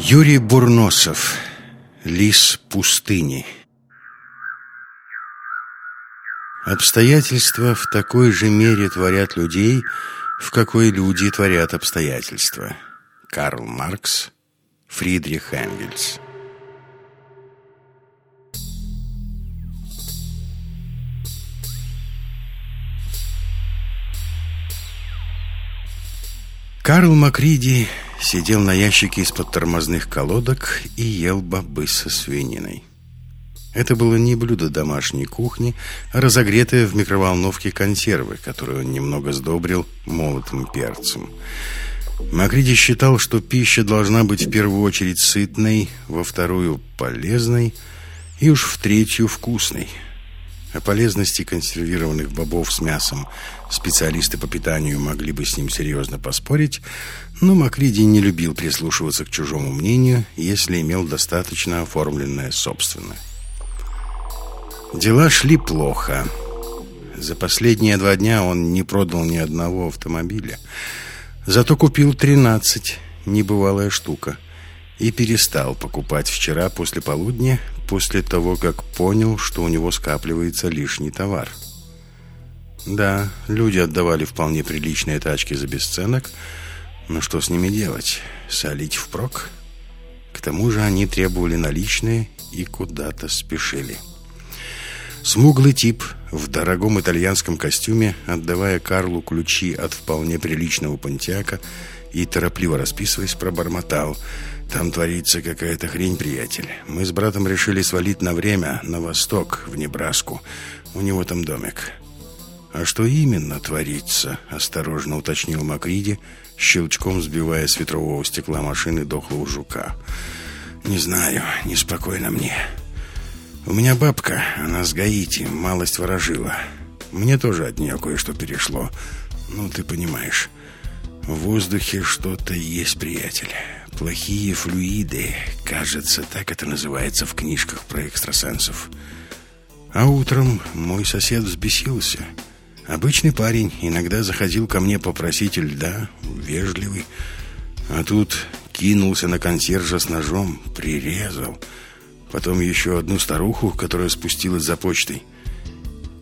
Юрий Бурносов. Лис пустыни. Обстоятельства в такой же мере творят людей, в какой люди творят обстоятельства. Карл Маркс, Фридрих Энгельс. Карл Макриди сидел на ящике из-под тормозных колодок и ел бобы со свининой. Это было не блюдо домашней кухни, а разогретое в микроволновке консервы, которую он немного сдобрил молотым перцем. Макриди считал, что пища должна быть в первую очередь сытной, во вторую – полезной и уж в третью – вкусной – о полезности консервированных бобов с мясом специалисты по питанию могли бы с ним серьезно поспорить, но Макриди не любил прислушиваться к чужому мнению, если имел достаточно оформленное собственное. Дела шли плохо. За последние два дня он не продал ни одного автомобиля. Зато купил 13, небывалая штука, и перестал покупать вчера после полудня, после того, как понял, что у него скапливается лишний товар. Да, люди отдавали вполне приличные тачки за бесценок, но что с ними делать? Солить впрок? К тому же они требовали наличные и куда-то спешили. Смуглый тип в дорогом итальянском костюме, отдавая Карлу ключи от вполне приличного пантиака и торопливо расписываясь, пробормотал – там творится какая-то хрень, приятель. Мы с братом решили свалить на время на восток, в Небраску. У него там домик. А что именно творится? Осторожно уточнил Макриди, щелчком сбивая с ветрового стекла машины дохлого жука. Не знаю, неспокойно мне. У меня бабка, она с Гаити, малость ворожила. Мне тоже от нее кое-что перешло. Ну, ты понимаешь. В воздухе что-то есть, приятель. Плохие флюиды, кажется, так это называется в книжках про экстрасенсов. А утром мой сосед взбесился. Обычный парень иногда заходил ко мне попросить льда, вежливый. А тут кинулся на консьержа с ножом, прирезал. Потом еще одну старуху, которая спустилась за почтой.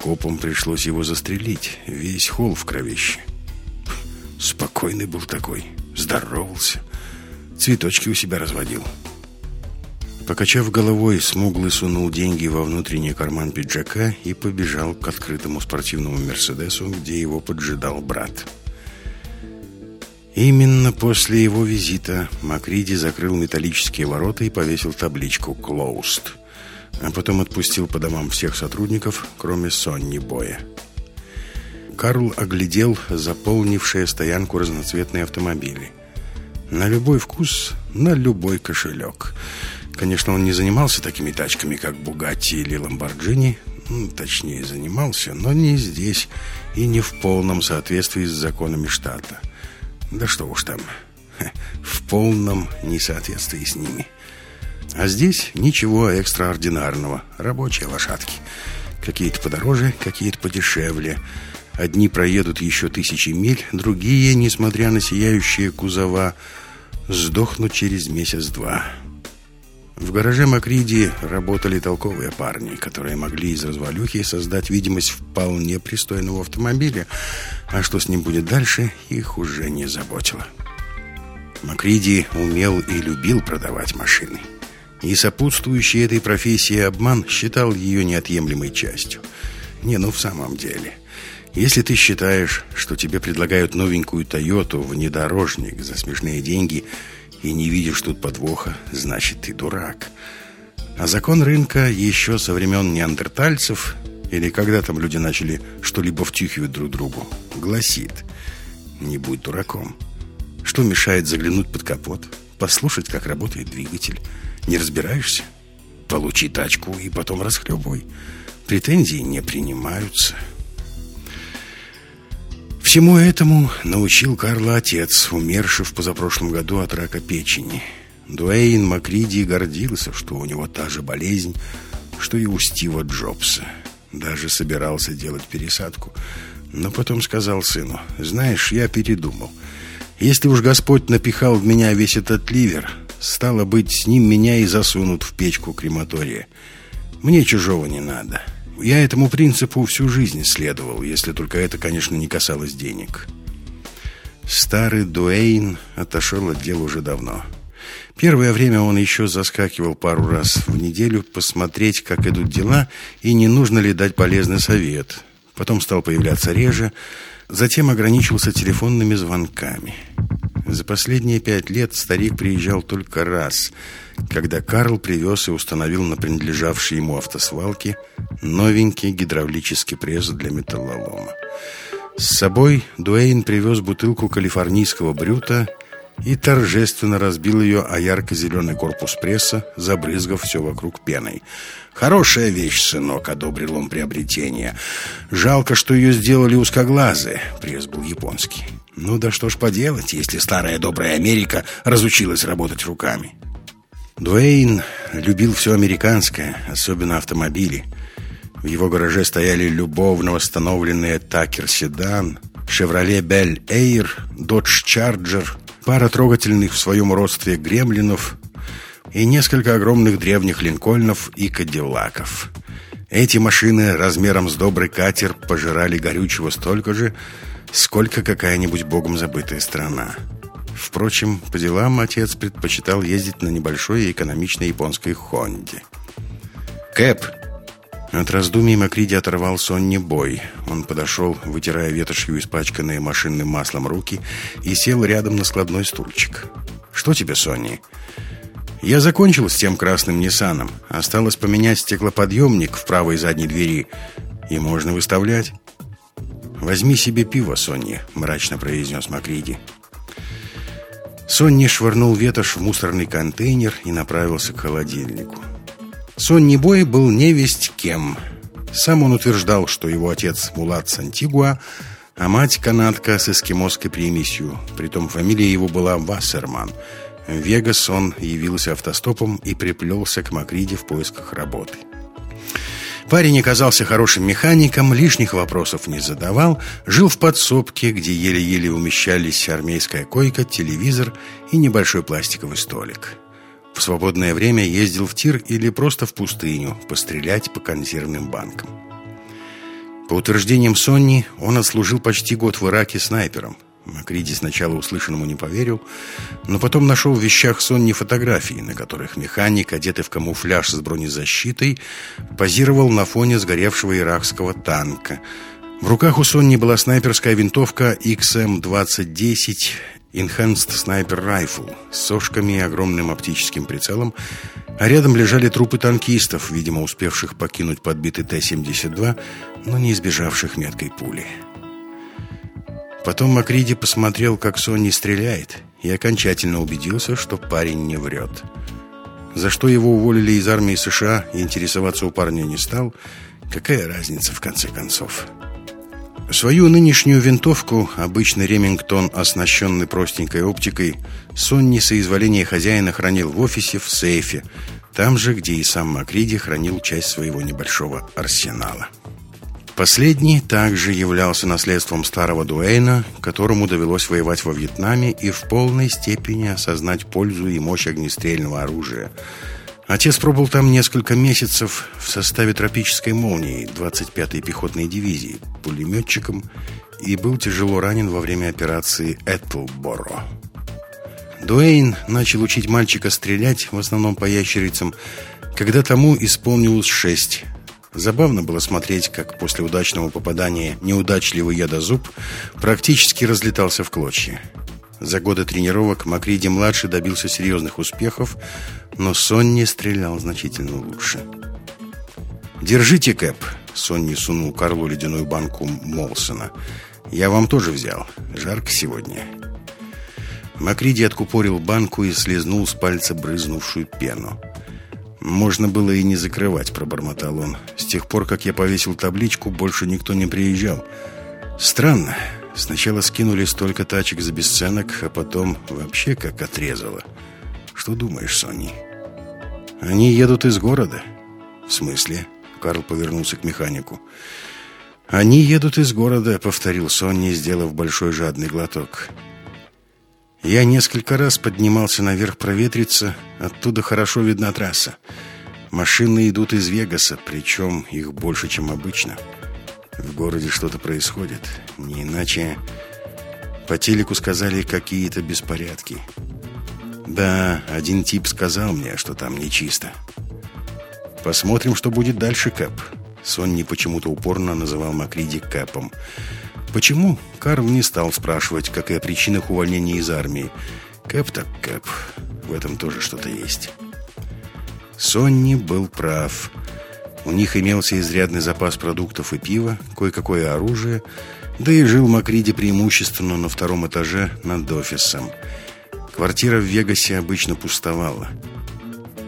Копам пришлось его застрелить, весь холл в кровище. Спокойный был такой, здоровался. Цветочки у себя разводил. Покачав головой, смуглый сунул деньги во внутренний карман пиджака и побежал к открытому спортивному «Мерседесу», где его поджидал брат. Именно после его визита Макриди закрыл металлические ворота и повесил табличку «Closed», а потом отпустил по домам всех сотрудников, кроме Сонни Боя. Карл оглядел заполнившие стоянку разноцветные автомобили – на любой вкус, на любой кошелек. Конечно, он не занимался такими тачками, как Бугатти или Ламборджини. Ну, точнее, занимался, но не здесь и не в полном соответствии с законами штата. Да что уж там, в полном несоответствии с ними. А здесь ничего экстраординарного. Рабочие лошадки. Какие-то подороже, какие-то подешевле. Одни проедут еще тысячи миль, другие, несмотря на сияющие кузова, сдохнут через месяц-два. В гараже Макриди работали толковые парни, которые могли из развалюхи создать видимость вполне пристойного автомобиля, а что с ним будет дальше, их уже не заботило. Макриди умел и любил продавать машины. И сопутствующий этой профессии обман считал ее неотъемлемой частью. Не, ну в самом деле – если ты считаешь, что тебе предлагают новенькую Тойоту, внедорожник за смешные деньги и не видишь тут подвоха, значит ты дурак. А закон рынка еще со времен неандертальцев, или когда там люди начали что-либо втюхивать друг другу, гласит «Не будь дураком». Что мешает заглянуть под капот, послушать, как работает двигатель? Не разбираешься? Получи тачку и потом расхлебывай. Претензии не принимаются». Всему этому научил Карла отец, умерший в позапрошлом году от рака печени. Дуэйн Макриди гордился, что у него та же болезнь, что и у Стива Джобса. Даже собирался делать пересадку. Но потом сказал сыну, «Знаешь, я передумал. Если уж Господь напихал в меня весь этот ливер, Стало быть, с ним меня и засунут в печку крематория. Мне чужого не надо. Я этому принципу всю жизнь следовал, если только это, конечно, не касалось денег. Старый Дуэйн отошел от дела уже давно. Первое время он еще заскакивал пару раз в неделю посмотреть, как идут дела, и не нужно ли дать полезный совет. Потом стал появляться реже, затем ограничился телефонными звонками. За последние пять лет старик приезжал только раз, когда Карл привез и установил на принадлежавшей ему автосвалке новенький гидравлический пресс для металлолома. С собой Дуэйн привез бутылку калифорнийского брюта и торжественно разбил ее о ярко-зеленый корпус пресса, забрызгав все вокруг пеной. «Хорошая вещь, сынок», — одобрил он приобретение. «Жалко, что ее сделали узкоглазые». Пресс был японский. «Ну да что ж поделать, если старая добрая Америка разучилась работать руками». Дуэйн любил все американское, особенно автомобили. В его гараже стояли любовно восстановленные «Такер-седан», «Шевроле Бель Эйр», «Додж Чарджер», пара трогательных в своем родстве «Гремлинов» и несколько огромных древних «Линкольнов» и «Кадиллаков». Эти машины размером с добрый катер пожирали горючего столько же, сколько какая-нибудь богом забытая страна. Впрочем, по делам отец предпочитал ездить на небольшой и экономичной японской «Хонде». «Кэп!» От раздумий Макриди оторвал Сонни бой. Он подошел, вытирая ветошью испачканные машинным маслом руки, и сел рядом на складной стульчик. «Что тебе, Сонни?» «Я закончил с тем красным Ниссаном. Осталось поменять стеклоподъемник в правой задней двери, и можно выставлять». «Возьми себе пиво, Сонни», — мрачно произнес Макриди. Сонни швырнул ветошь в мусорный контейнер и направился к холодильнику. Сонни Бой был невесть кем. Сам он утверждал, что его отец Мулат Сантигуа, а мать канадка с эскимосской примесью. Притом фамилия его была Вассерман. В Вегас он явился автостопом и приплелся к Макриде в поисках работы. Парень оказался хорошим механиком, лишних вопросов не задавал, жил в подсобке, где еле-еле умещались армейская койка, телевизор и небольшой пластиковый столик. В свободное время ездил в тир или просто в пустыню, пострелять по консервным банкам. По утверждениям Сонни, он отслужил почти год в Ираке снайпером. Макриди сначала услышанному не поверил, но потом нашел в вещах Сонни фотографии, на которых механик, одетый в камуфляж с бронезащитой, позировал на фоне сгоревшего иракского танка. В руках у Сонни была снайперская винтовка XM-2010 Enhanced Sniper Rifle с сошками и огромным оптическим прицелом, а рядом лежали трупы танкистов, видимо, успевших покинуть подбитый Т-72, но не избежавших меткой пули. Потом Макриди посмотрел, как Сонни стреляет, и окончательно убедился, что парень не врет. За что его уволили из армии США и интересоваться у парня не стал, какая разница в конце концов? Свою нынешнюю винтовку, обычный Ремингтон, оснащенный простенькой оптикой, Сонни соизволение хозяина хранил в офисе в сейфе, там же, где и сам Макриди хранил часть своего небольшого арсенала. Последний также являлся наследством старого Дуэйна, которому довелось воевать во Вьетнаме и в полной степени осознать пользу и мощь огнестрельного оружия. Отец пробыл там несколько месяцев в составе тропической молнии 25-й пехотной дивизии пулеметчиком и был тяжело ранен во время операции Этлборо. Дуэйн начал учить мальчика стрелять, в основном по ящерицам, когда тому исполнилось шесть – Забавно было смотреть, как после удачного попадания неудачливый ядозуб практически разлетался в клочья. За годы тренировок Макриди-младший добился серьезных успехов, но Сонни стрелял значительно лучше. «Держите, Кэп!» — Сонни сунул Карлу ледяную банку Молсона. «Я вам тоже взял. Жарко сегодня». Макриди откупорил банку и слезнул с пальца брызнувшую пену. «Можно было и не закрывать», — пробормотал он. «С тех пор, как я повесил табличку, больше никто не приезжал. Странно. Сначала скинули столько тачек за бесценок, а потом вообще как отрезало. Что думаешь, Сони?» «Они едут из города». «В смысле?» — Карл повернулся к механику. «Они едут из города», — повторил Сонни, сделав большой жадный глоток. Я несколько раз поднимался наверх проветриться, оттуда хорошо видна трасса. Машины идут из Вегаса, причем их больше, чем обычно. В городе что-то происходит, не иначе... По телеку сказали какие-то беспорядки. Да, один тип сказал мне, что там нечисто. Посмотрим, что будет дальше, Кэп. Сонни почему-то упорно называл Макриди Кэпом. Почему? Карл не стал спрашивать, как и о увольнения из армии. Кэп так Кэп. В этом тоже что-то есть. Сонни был прав. У них имелся изрядный запас продуктов и пива, кое-какое оружие, да и жил Макриди преимущественно на втором этаже над офисом. Квартира в Вегасе обычно пустовала.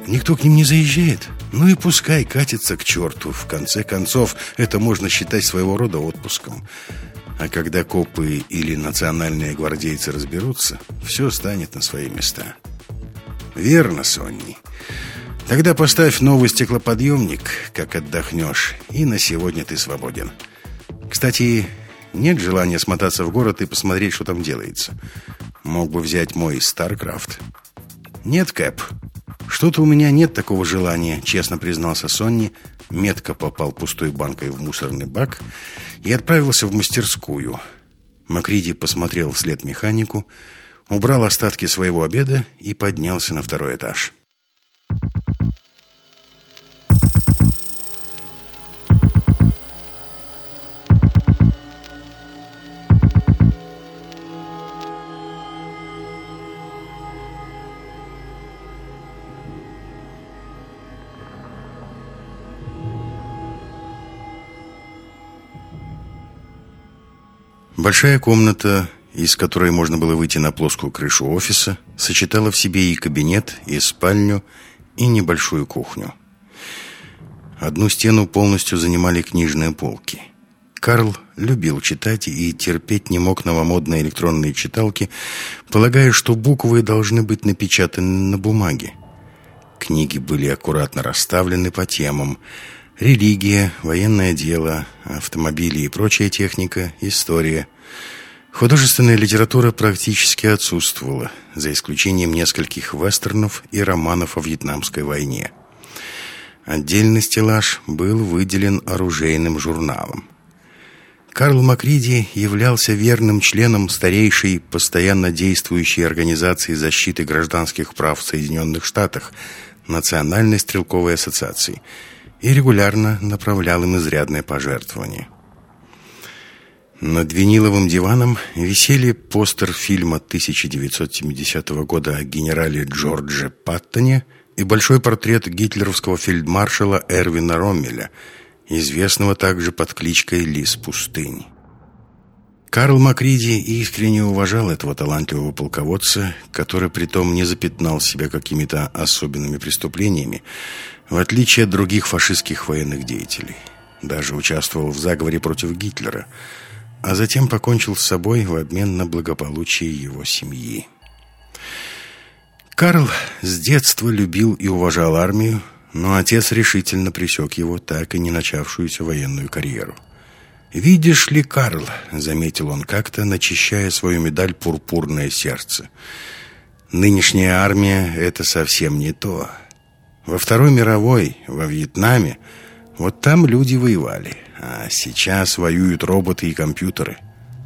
Никто к ним не заезжает. Ну и пускай катится к черту. В конце концов, это можно считать своего рода отпуском. А когда копы или национальные гвардейцы разберутся, все станет на свои места. Верно, Сонни. Тогда поставь новый стеклоподъемник, как отдохнешь, и на сегодня ты свободен. Кстати, нет желания смотаться в город и посмотреть, что там делается. Мог бы взять мой Starcraft. Нет, Кэп. Что-то у меня нет такого желания, честно признался Сонни, метко попал пустой банкой в мусорный бак и отправился в мастерскую. Макриди посмотрел вслед механику, убрал остатки своего обеда и поднялся на второй этаж. Большая комната, из которой можно было выйти на плоскую крышу офиса, сочетала в себе и кабинет, и спальню, и небольшую кухню. Одну стену полностью занимали книжные полки. Карл любил читать и терпеть не мог новомодные электронные читалки, полагая, что буквы должны быть напечатаны на бумаге. Книги были аккуратно расставлены по темам – Религия, военное дело, автомобили и прочая техника, история. Художественная литература практически отсутствовала, за исключением нескольких вестернов и романов о Вьетнамской войне. Отдельный стеллаж был выделен оружейным журналом. Карл Макриди являлся верным членом старейшей, постоянно действующей организации защиты гражданских прав в Соединенных Штатах, Национальной стрелковой ассоциации – и регулярно направлял им изрядное пожертвование. Над виниловым диваном висели постер фильма 1970 года о генерале Джордже Паттоне и большой портрет гитлеровского фельдмаршала Эрвина Роммеля, известного также под кличкой Лис Пустынь. Карл Макриди искренне уважал этого талантливого полководца, который притом не запятнал себя какими-то особенными преступлениями, в отличие от других фашистских военных деятелей. Даже участвовал в заговоре против Гитлера, а затем покончил с собой в обмен на благополучие его семьи. Карл с детства любил и уважал армию, но отец решительно пресек его так и не начавшуюся военную карьеру. «Видишь ли, Карл», — заметил он как-то, начищая свою медаль «Пурпурное сердце», «нынешняя армия — это совсем не то». Во Второй мировой, во Вьетнаме, вот там люди воевали, а сейчас воюют роботы и компьютеры.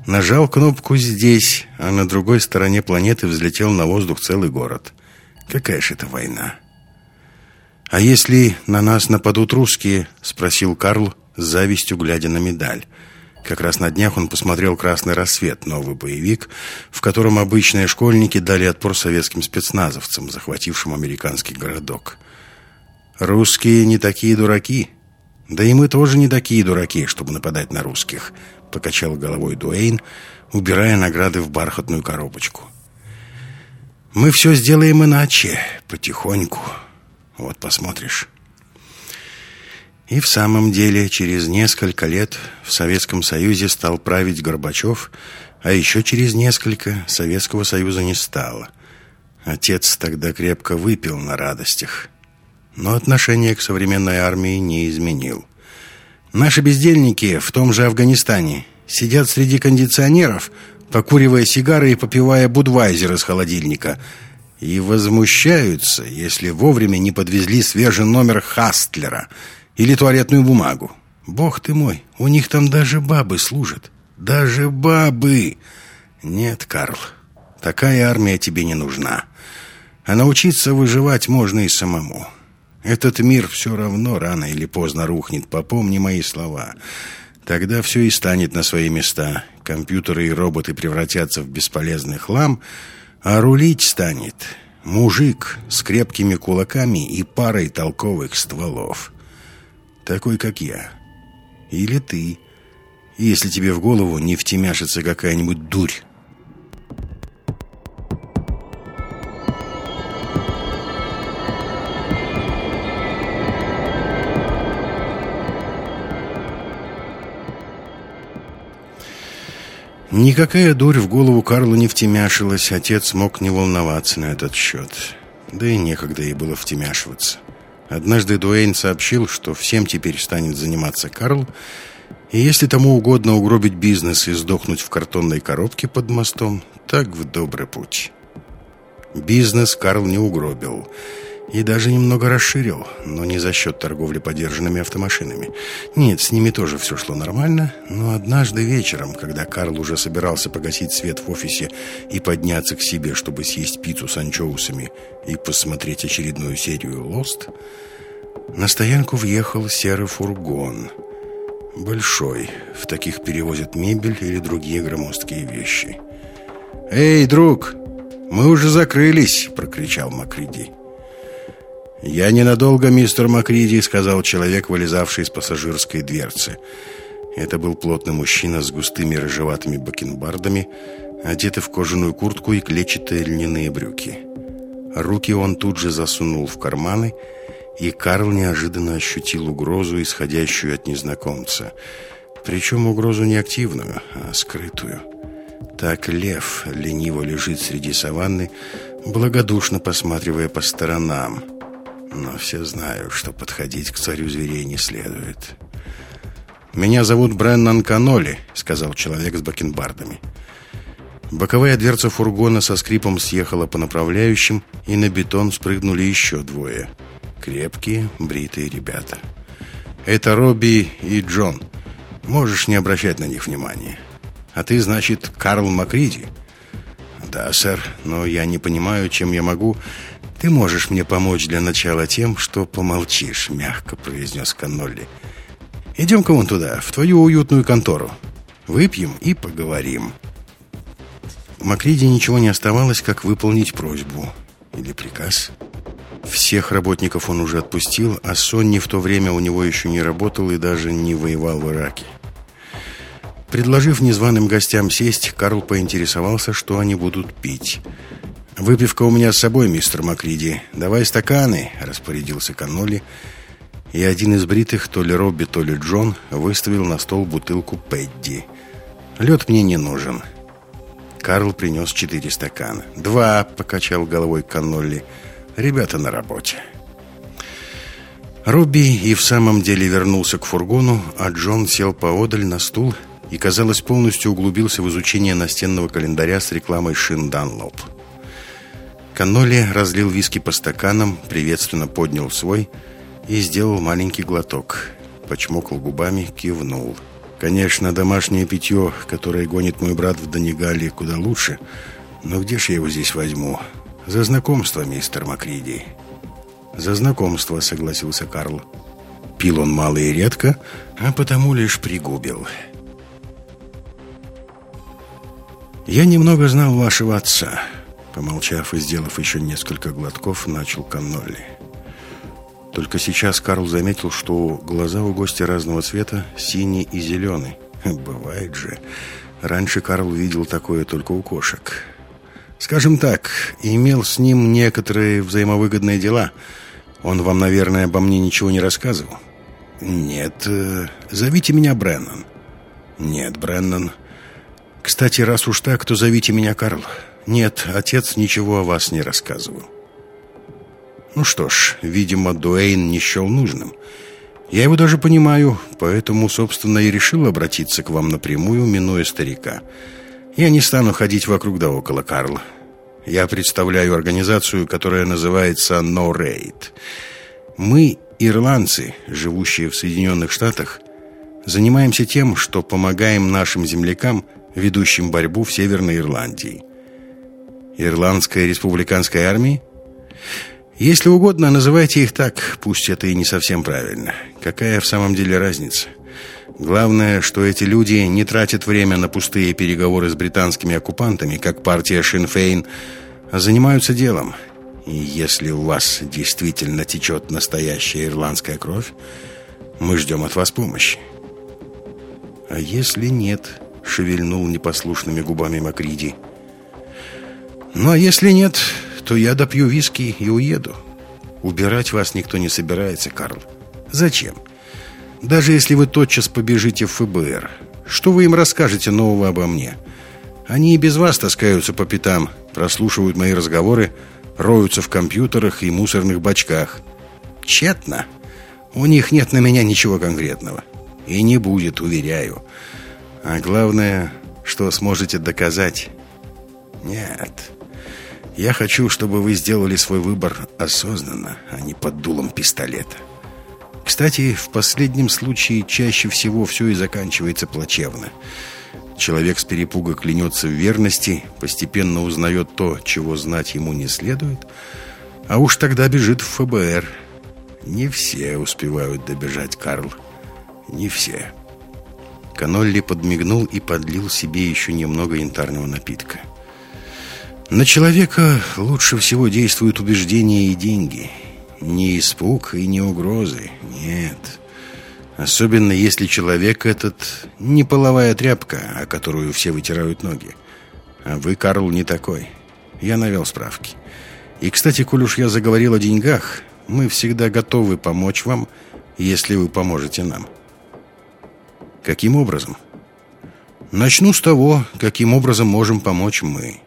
Нажал кнопку здесь, а на другой стороне планеты взлетел на воздух целый город. Какая же это война? «А если на нас нападут русские?» — спросил Карл, с завистью глядя на медаль. Как раз на днях он посмотрел «Красный рассвет», новый боевик, в котором обычные школьники дали отпор советским спецназовцам, захватившим американский городок. «Русские не такие дураки. Да и мы тоже не такие дураки, чтобы нападать на русских», — покачал головой Дуэйн, убирая награды в бархатную коробочку. «Мы все сделаем иначе, потихоньку. Вот посмотришь». И в самом деле, через несколько лет в Советском Союзе стал править Горбачев, а еще через несколько Советского Союза не стало. Отец тогда крепко выпил на радостях но отношение к современной армии не изменил. Наши бездельники в том же Афганистане сидят среди кондиционеров, покуривая сигары и попивая будвайзер из холодильника. И возмущаются, если вовремя не подвезли свежий номер Хастлера или туалетную бумагу. Бог ты мой, у них там даже бабы служат. Даже бабы! Нет, Карл, такая армия тебе не нужна. А научиться выживать можно и самому. Этот мир все равно рано или поздно рухнет, попомни мои слова. Тогда все и станет на свои места. Компьютеры и роботы превратятся в бесполезный хлам, а рулить станет мужик с крепкими кулаками и парой толковых стволов. Такой, как я. Или ты, если тебе в голову не втемяшится какая-нибудь дурь. Никакая дурь в голову Карлу не втемяшилась, отец мог не волноваться на этот счет. Да и некогда ей было втемяшиваться. Однажды Дуэйн сообщил, что всем теперь станет заниматься Карл, и если тому угодно угробить бизнес и сдохнуть в картонной коробке под мостом, так в добрый путь. Бизнес Карл не угробил – и даже немного расширил, но не за счет торговли подержанными автомашинами. Нет, с ними тоже все шло нормально, но однажды вечером, когда Карл уже собирался погасить свет в офисе и подняться к себе, чтобы съесть пиццу с анчоусами и посмотреть очередную серию «Лост», на стоянку въехал серый фургон. Большой, в таких перевозят мебель или другие громоздкие вещи. «Эй, друг, мы уже закрылись!» — прокричал Макриди. «Я ненадолго, мистер Макриди», — сказал человек, вылезавший из пассажирской дверцы. Это был плотный мужчина с густыми рыжеватыми бакенбардами, одетый в кожаную куртку и клетчатые льняные брюки. Руки он тут же засунул в карманы, и Карл неожиданно ощутил угрозу, исходящую от незнакомца. Причем угрозу не активную, а скрытую. Так лев лениво лежит среди саванны, благодушно посматривая по сторонам. Но все знают, что подходить к царю зверей не следует. «Меня зовут Бреннан Каноли», — сказал человек с бакенбардами. Боковая дверца фургона со скрипом съехала по направляющим, и на бетон спрыгнули еще двое. Крепкие, бритые ребята. «Это Робби и Джон. Можешь не обращать на них внимания. А ты, значит, Карл Макриди?» «Да, сэр, но я не понимаю, чем я могу...» «Ты можешь мне помочь для начала тем, что помолчишь», — мягко произнес Каннолли. «Идем-ка вон туда, в твою уютную контору. Выпьем и поговорим». Макриде ничего не оставалось, как выполнить просьбу или приказ. Всех работников он уже отпустил, а Сонни в то время у него еще не работал и даже не воевал в Ираке. Предложив незваным гостям сесть, Карл поинтересовался, что они будут пить – «Выпивка у меня с собой, мистер Макриди. Давай стаканы», — распорядился Каноли. И один из бритых, то ли Робби, то ли Джон, выставил на стол бутылку Пэдди. «Лед мне не нужен». Карл принес четыре стакана. «Два», — покачал головой Каннолли. «Ребята на работе». Робби и в самом деле вернулся к фургону, а Джон сел поодаль на стул и, казалось, полностью углубился в изучение настенного календаря с рекламой «Шин Данлоп». Каноли разлил виски по стаканам, приветственно поднял свой и сделал маленький глоток. Почмокал губами, кивнул. «Конечно, домашнее питье, которое гонит мой брат в Донигале, куда лучше. Но где ж я его здесь возьму? За знакомство, мистер Макриди». «За знакомство», — согласился Карл. Пил он мало и редко, а потому лишь пригубил. «Я немного знал вашего отца». Помолчав и сделав еще несколько глотков, начал Каннолли. Только сейчас Карл заметил, что глаза у гостя разного цвета синий и зеленый. Бывает же. Раньше Карл видел такое только у кошек. Скажем так, имел с ним некоторые взаимовыгодные дела. Он вам, наверное, обо мне ничего не рассказывал? Нет. Э, зовите меня Бреннан. Нет, Бреннан. Кстати, раз уж так, то зовите меня Карл. Нет, отец ничего о вас не рассказывал. Ну что ж, видимо, Дуэйн не счел нужным. Я его даже понимаю, поэтому, собственно, и решил обратиться к вам напрямую, минуя старика. Я не стану ходить вокруг да около, Карл. Я представляю организацию, которая называется No Raid. Мы, ирландцы, живущие в Соединенных Штатах, занимаемся тем, что помогаем нашим землякам, ведущим борьбу в Северной Ирландии. Ирландская республиканская армия? Если угодно, называйте их так, пусть это и не совсем правильно. Какая в самом деле разница? Главное, что эти люди не тратят время на пустые переговоры с британскими оккупантами, как партия Шинфейн, а занимаются делом. И если у вас действительно течет настоящая ирландская кровь, мы ждем от вас помощи. А если нет, шевельнул непослушными губами Макриди. Ну а если нет, то я допью виски и уеду. Убирать вас никто не собирается, Карл. Зачем? Даже если вы тотчас побежите в ФБР, что вы им расскажете нового обо мне? Они и без вас таскаются по пятам, прослушивают мои разговоры, роются в компьютерах и мусорных бачках. Тщетно. У них нет на меня ничего конкретного. И не будет, уверяю. А главное, что сможете доказать. Нет. Я хочу, чтобы вы сделали свой выбор осознанно, а не под дулом пистолета. Кстати, в последнем случае чаще всего все и заканчивается плачевно. Человек с перепуга клянется в верности, постепенно узнает то, чего знать ему не следует, а уж тогда бежит в ФБР. Не все успевают добежать, Карл. Не все. Канолли подмигнул и подлил себе еще немного янтарного напитка. На человека лучше всего действуют убеждения и деньги. Не испуг и не угрозы. Нет. Особенно если человек этот не половая тряпка, о которую все вытирают ноги. А вы, Карл, не такой. Я навел справки. И, кстати, коль уж я заговорил о деньгах, мы всегда готовы помочь вам, если вы поможете нам. Каким образом? Начну с того, каким образом можем помочь мы.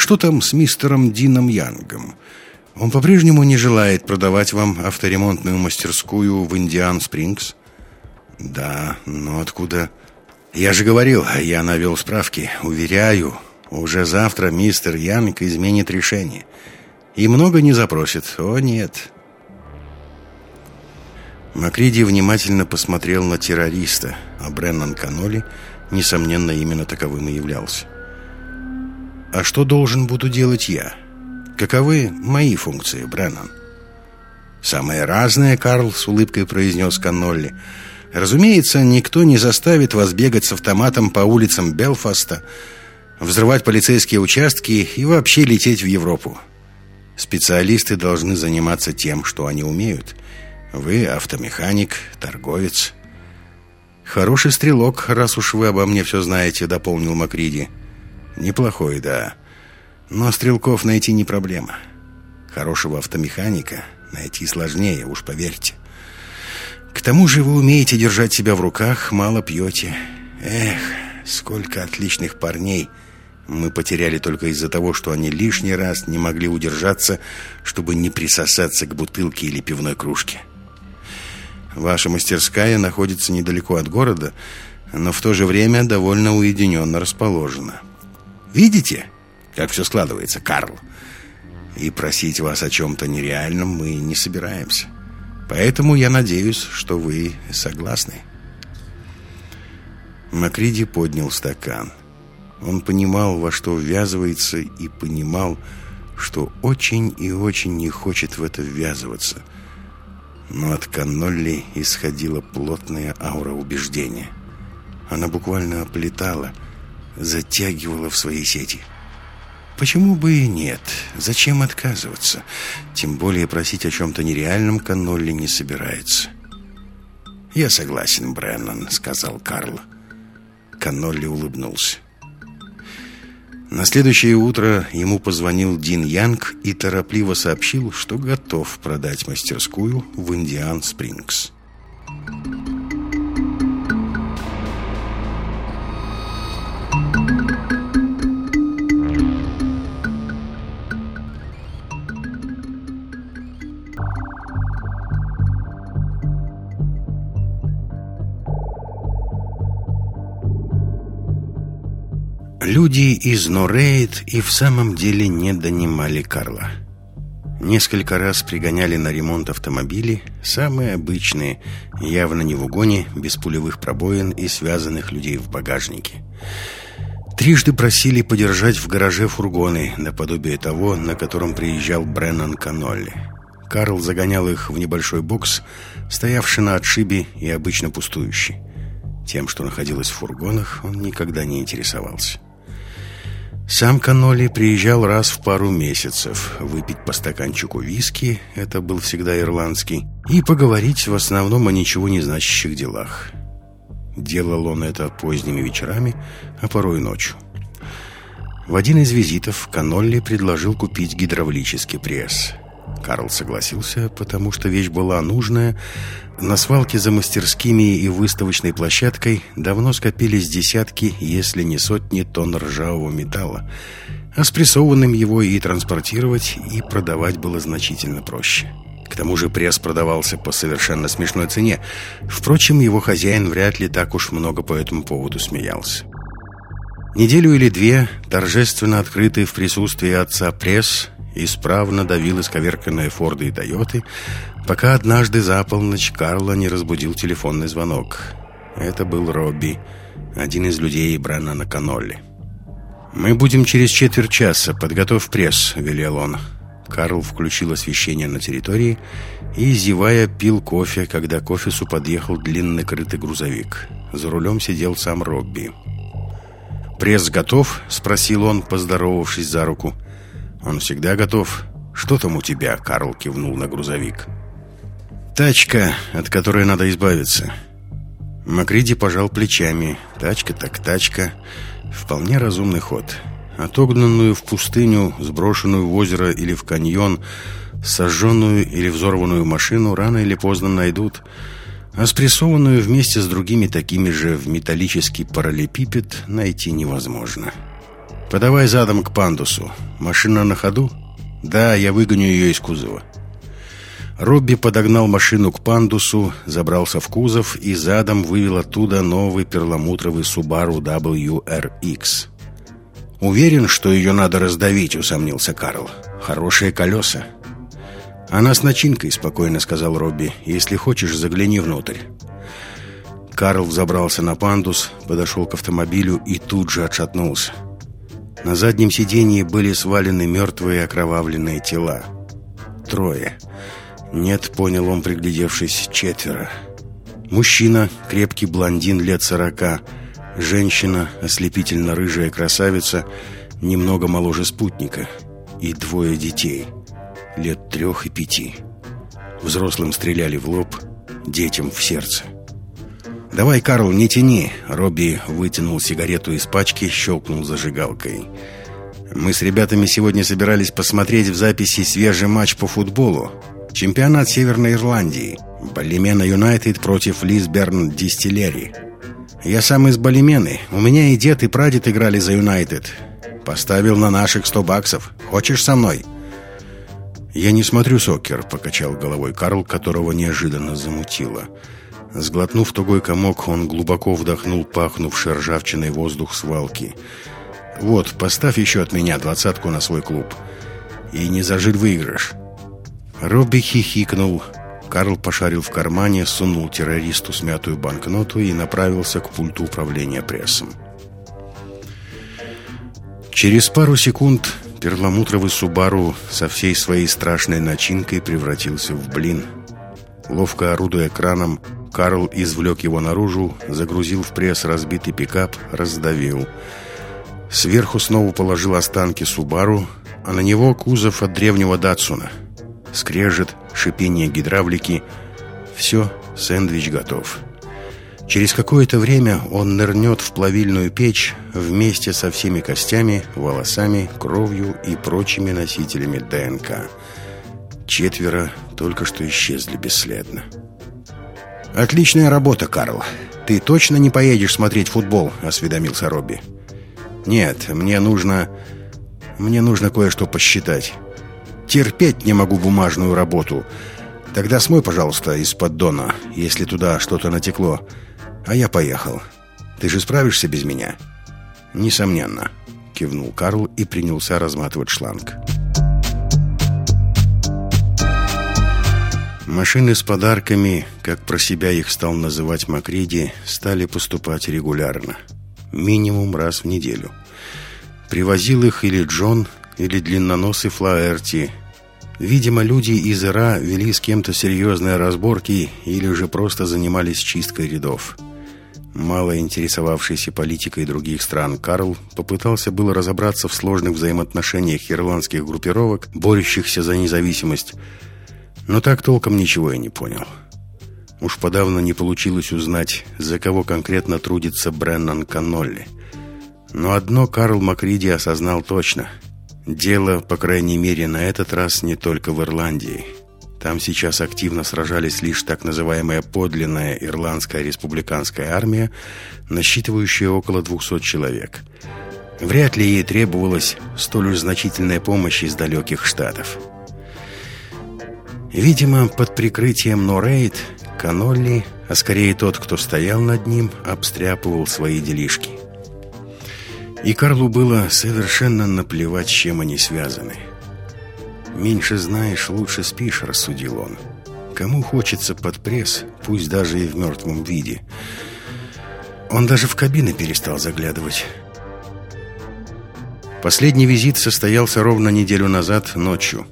Что там с мистером Дином Янгом? Он по-прежнему не желает продавать вам авторемонтную мастерскую в Индиан Спрингс? Да, но откуда? Я же говорил, я навел справки. Уверяю, уже завтра мистер Янг изменит решение. И много не запросит. О, нет. Макриди внимательно посмотрел на террориста, а Бреннан Каноли, несомненно, именно таковым и являлся. А что должен буду делать я? Каковы мои функции, Бреннан? Самые разные, Карл с улыбкой произнес Каннолли. Разумеется, никто не заставит вас бегать с автоматом по улицам Белфаста, взрывать полицейские участки и вообще лететь в Европу. Специалисты должны заниматься тем, что они умеют. Вы автомеханик, торговец. Хороший стрелок, раз уж вы обо мне все знаете, дополнил Макриди. Неплохой, да. Но стрелков найти не проблема. Хорошего автомеханика найти сложнее, уж поверьте. К тому же вы умеете держать себя в руках, мало пьете. Эх, сколько отличных парней мы потеряли только из-за того, что они лишний раз не могли удержаться, чтобы не присосаться к бутылке или пивной кружке. Ваша мастерская находится недалеко от города, но в то же время довольно уединенно расположена. Видите, как все складывается, Карл? И просить вас о чем-то нереальном мы не собираемся. Поэтому я надеюсь, что вы согласны. Макриди поднял стакан. Он понимал, во что ввязывается, и понимал, что очень и очень не хочет в это ввязываться. Но от Каннолли исходила плотная аура убеждения. Она буквально оплетала – затягивала в свои сети. Почему бы и нет? Зачем отказываться? Тем более просить о чем-то нереальном Каннолли не собирается. «Я согласен, Бреннан», — сказал Карл. Каннолли улыбнулся. На следующее утро ему позвонил Дин Янг и торопливо сообщил, что готов продать мастерскую в Индиан Спрингс. Люди из Норейд и в самом деле не донимали Карла. Несколько раз пригоняли на ремонт автомобили, самые обычные, явно не в угоне, без пулевых пробоин и связанных людей в багажнике. Трижды просили подержать в гараже фургоны, наподобие того, на котором приезжал Бреннан Канолли. Карл загонял их в небольшой бокс, стоявший на отшибе и обычно пустующий. Тем, что находилось в фургонах, он никогда не интересовался. Сам Каноли приезжал раз в пару месяцев выпить по стаканчику виски, это был всегда ирландский, и поговорить в основном о ничего не значащих делах. Делал он это поздними вечерами, а порой ночью. В один из визитов Канолли предложил купить гидравлический пресс. Карл согласился, потому что вещь была нужная. На свалке за мастерскими и выставочной площадкой давно скопились десятки, если не сотни тонн ржавого металла. А спрессованным его и транспортировать, и продавать было значительно проще. К тому же пресс продавался по совершенно смешной цене. Впрочем, его хозяин вряд ли так уж много по этому поводу смеялся. Неделю или две, торжественно открытый в присутствии отца пресс, исправно давил исковерканные Форды и Тойоты, пока однажды за полночь Карла не разбудил телефонный звонок. Это был Робби, один из людей Брана Канолли. «Мы будем через четверть часа. Подготовь пресс», — велел он. Карл включил освещение на территории и, зевая, пил кофе, когда к офису подъехал длинный крытый грузовик. За рулем сидел сам Робби. «Пресс готов?» — спросил он, поздоровавшись за руку. «Он всегда готов. Что там у тебя?» — Карл кивнул на грузовик. «Тачка, от которой надо избавиться». Макриди пожал плечами. «Тачка так тачка. Вполне разумный ход. Отогнанную в пустыню, сброшенную в озеро или в каньон, сожженную или взорванную машину рано или поздно найдут» а спрессованную вместе с другими такими же в металлический параллелепипед найти невозможно. «Подавай задом к пандусу. Машина на ходу?» «Да, я выгоню ее из кузова». Робби подогнал машину к пандусу, забрался в кузов и задом вывел оттуда новый перламутровый Subaru WRX. «Уверен, что ее надо раздавить», — усомнился Карл. «Хорошие колеса». «Она с начинкой», — спокойно сказал Робби. «Если хочешь, загляни внутрь». Карл забрался на пандус, подошел к автомобилю и тут же отшатнулся. На заднем сиденье были свалены мертвые окровавленные тела. Трое. Нет, понял он, приглядевшись, четверо. Мужчина, крепкий блондин лет сорока. Женщина, ослепительно-рыжая красавица, немного моложе спутника. И двое детей, лет трех и пяти. Взрослым стреляли в лоб, детям в сердце. «Давай, Карл, не тяни!» Робби вытянул сигарету из пачки, щелкнул зажигалкой. «Мы с ребятами сегодня собирались посмотреть в записи свежий матч по футболу. Чемпионат Северной Ирландии. Балимена Юнайтед против Лисберн Дистиллери. Я сам из Балимены. У меня и дед, и прадед играли за Юнайтед. Поставил на наших сто баксов. Хочешь со мной?» «Я не смотрю сокер», — покачал головой Карл, которого неожиданно замутило. «Я Сглотнув тугой комок, он глубоко вдохнул пахнувший ржавчиной воздух свалки. «Вот, поставь еще от меня двадцатку на свой клуб. И не зажить выигрыш». Робби хихикнул. Карл пошарил в кармане, сунул террористу смятую банкноту и направился к пульту управления прессом. Через пару секунд перламутровый Субару со всей своей страшной начинкой превратился в блин. Ловко орудуя краном, Карл извлек его наружу, загрузил в пресс разбитый пикап, раздавил. Сверху снова положил останки Субару, а на него кузов от древнего Датсуна. Скрежет, шипение гидравлики. Все, сэндвич готов. Через какое-то время он нырнет в плавильную печь вместе со всеми костями, волосами, кровью и прочими носителями ДНК. Четверо только что исчезли бесследно. «Отличная работа, Карл. Ты точно не поедешь смотреть футбол?» — осведомился Робби. «Нет, мне нужно... Мне нужно кое-что посчитать. Терпеть не могу бумажную работу. Тогда смой, пожалуйста, из поддона, если туда что-то натекло. А я поехал. Ты же справишься без меня?» Несомненно, кивнул Карл и принялся разматывать шланг. Машины с подарками, как про себя их стал называть Макриди, стали поступать регулярно. Минимум раз в неделю. Привозил их или Джон, или длинноносый Флаэрти. Видимо, люди из Ира вели с кем-то серьезные разборки или же просто занимались чисткой рядов. Мало интересовавшийся политикой других стран, Карл попытался было разобраться в сложных взаимоотношениях ирландских группировок, борющихся за независимость, но так толком ничего и не понял. Уж подавно не получилось узнать, за кого конкретно трудится Бреннан Каннолли. Но одно Карл Макриди осознал точно. Дело, по крайней мере, на этот раз не только в Ирландии – там сейчас активно сражались лишь так называемая подлинная ирландская республиканская армия, насчитывающая около 200 человек. Вряд ли ей требовалась столь уж значительная помощь из далеких штатов. Видимо, под прикрытием Норейд Канолли, а скорее тот, кто стоял над ним, обстряпывал свои делишки. И Карлу было совершенно наплевать, с чем они связаны – «Меньше знаешь, лучше спишь», — рассудил он. «Кому хочется под пресс, пусть даже и в мертвом виде». Он даже в кабины перестал заглядывать. Последний визит состоялся ровно неделю назад ночью.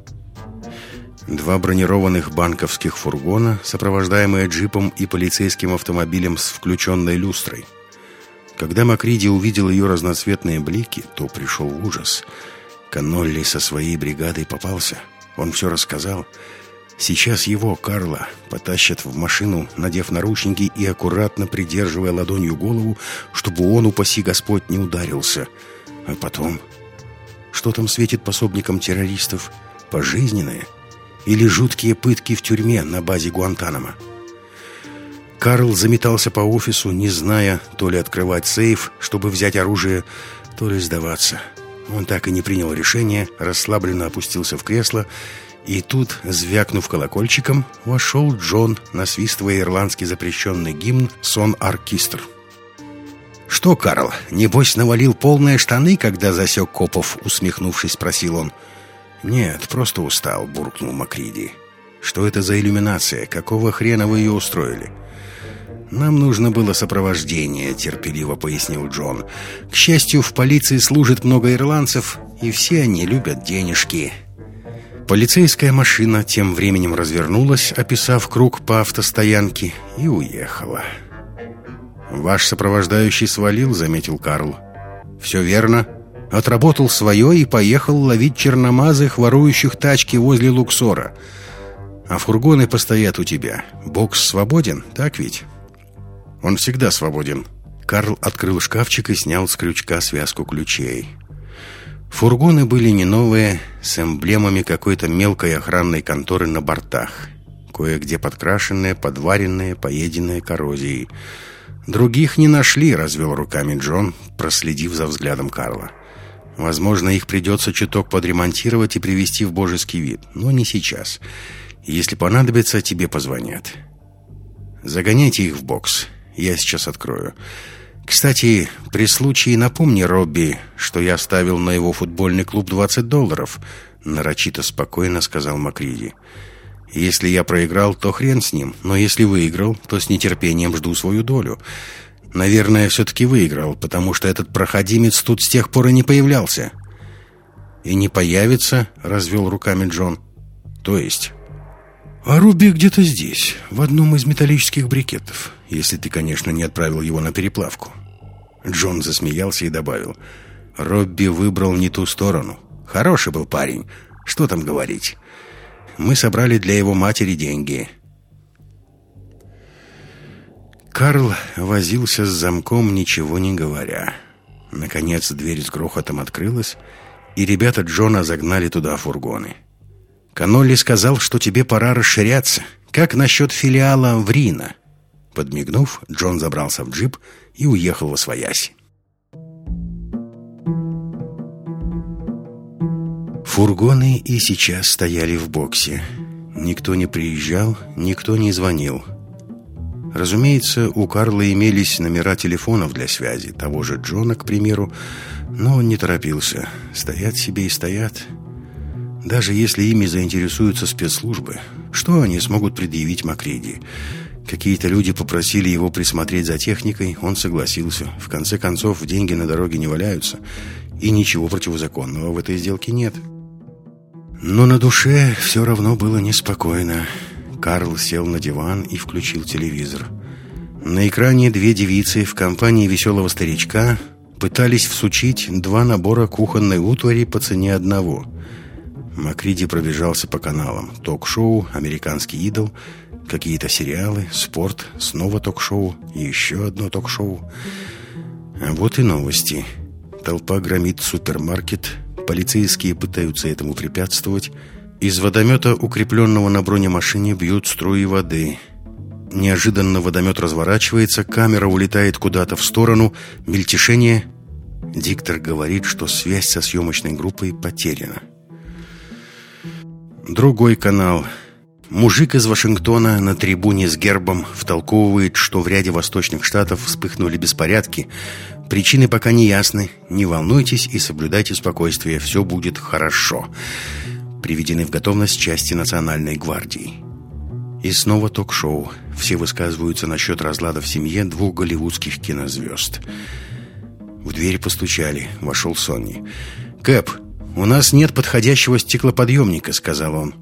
Два бронированных банковских фургона, сопровождаемые джипом и полицейским автомобилем с включенной люстрой. Когда Макриди увидел ее разноцветные блики, то пришел ужас — Канолли со своей бригадой попался. Он все рассказал. Сейчас его, Карла, потащат в машину, надев наручники и аккуратно придерживая ладонью голову, чтобы он, упаси Господь, не ударился. А потом... Что там светит пособникам террористов? Пожизненное? Или жуткие пытки в тюрьме на базе Гуантанамо? Карл заметался по офису, не зная, то ли открывать сейф, чтобы взять оружие, то ли сдаваться. Он так и не принял решения, расслабленно опустился в кресло, и тут, звякнув колокольчиком, вошел Джон, насвистывая ирландский запрещенный гимн «Сон Оркестр». «Что, Карл, небось навалил полные штаны, когда засек копов?» усмехнувшись, спросил он. «Нет, просто устал», — буркнул Макриди. «Что это за иллюминация? Какого хрена вы ее устроили?» «Нам нужно было сопровождение», — терпеливо пояснил Джон. «К счастью, в полиции служит много ирландцев, и все они любят денежки». Полицейская машина тем временем развернулась, описав круг по автостоянке, и уехала. «Ваш сопровождающий свалил», — заметил Карл. «Все верно. Отработал свое и поехал ловить черномазых, ворующих тачки возле Луксора. А фургоны постоят у тебя. Бокс свободен, так ведь?» Он всегда свободен. Карл открыл шкафчик и снял с крючка связку ключей. Фургоны были не новые, с эмблемами какой-то мелкой охранной конторы на бортах. Кое-где подкрашенные, подваренные, поеденные коррозией. Других не нашли, развел руками Джон, проследив за взглядом Карла. Возможно, их придется чуток подремонтировать и привести в божеский вид, но не сейчас. Если понадобится, тебе позвонят. Загоняйте их в бокс. Я сейчас открою. Кстати, при случае напомни Робби, что я ставил на его футбольный клуб 20 долларов, нарочито спокойно сказал Макриди. Если я проиграл, то хрен с ним, но если выиграл, то с нетерпением жду свою долю. Наверное, все-таки выиграл, потому что этот проходимец тут с тех пор и не появлялся. И не появится, развел руками Джон. То есть... А Руби где-то здесь, в одном из металлических брикетов если ты, конечно, не отправил его на переплавку». Джон засмеялся и добавил. «Робби выбрал не ту сторону. Хороший был парень. Что там говорить? Мы собрали для его матери деньги». Карл возился с замком, ничего не говоря. Наконец дверь с грохотом открылась, и ребята Джона загнали туда фургоны. «Канолли сказал, что тебе пора расширяться. Как насчет филиала в Рино?» Подмигнув, Джон забрался в джип и уехал во свояси. Фургоны и сейчас стояли в боксе. Никто не приезжал, никто не звонил. Разумеется, у Карла имелись номера телефонов для связи, того же Джона, к примеру, но он не торопился. Стоят себе и стоят. Даже если ими заинтересуются спецслужбы, что они смогут предъявить Макриди? Какие-то люди попросили его присмотреть за техникой, он согласился. В конце концов, деньги на дороге не валяются, и ничего противозаконного в этой сделке нет. Но на душе все равно было неспокойно. Карл сел на диван и включил телевизор. На экране две девицы в компании веселого старичка пытались всучить два набора кухонной утвари по цене одного. Макриди пробежался по каналам. Ток-шоу, американский идол, какие-то сериалы, спорт, снова ток-шоу и еще одно ток-шоу. А вот и новости. Толпа громит супермаркет, полицейские пытаются этому препятствовать, из водомета, укрепленного на бронемашине, бьют струи воды. Неожиданно водомет разворачивается, камера улетает куда-то в сторону, мельтешение. Диктор говорит, что связь со съемочной группой потеряна. Другой канал. Мужик из Вашингтона на трибуне с гербом втолковывает, что в ряде восточных штатов вспыхнули беспорядки. Причины пока не ясны. Не волнуйтесь и соблюдайте спокойствие. Все будет хорошо приведены в готовность части Национальной гвардии. И снова ток-шоу. Все высказываются насчет разлада в семье двух голливудских кинозвезд. В дверь постучали. Вошел Сонни. «Кэп, у нас нет подходящего стеклоподъемника», — сказал он.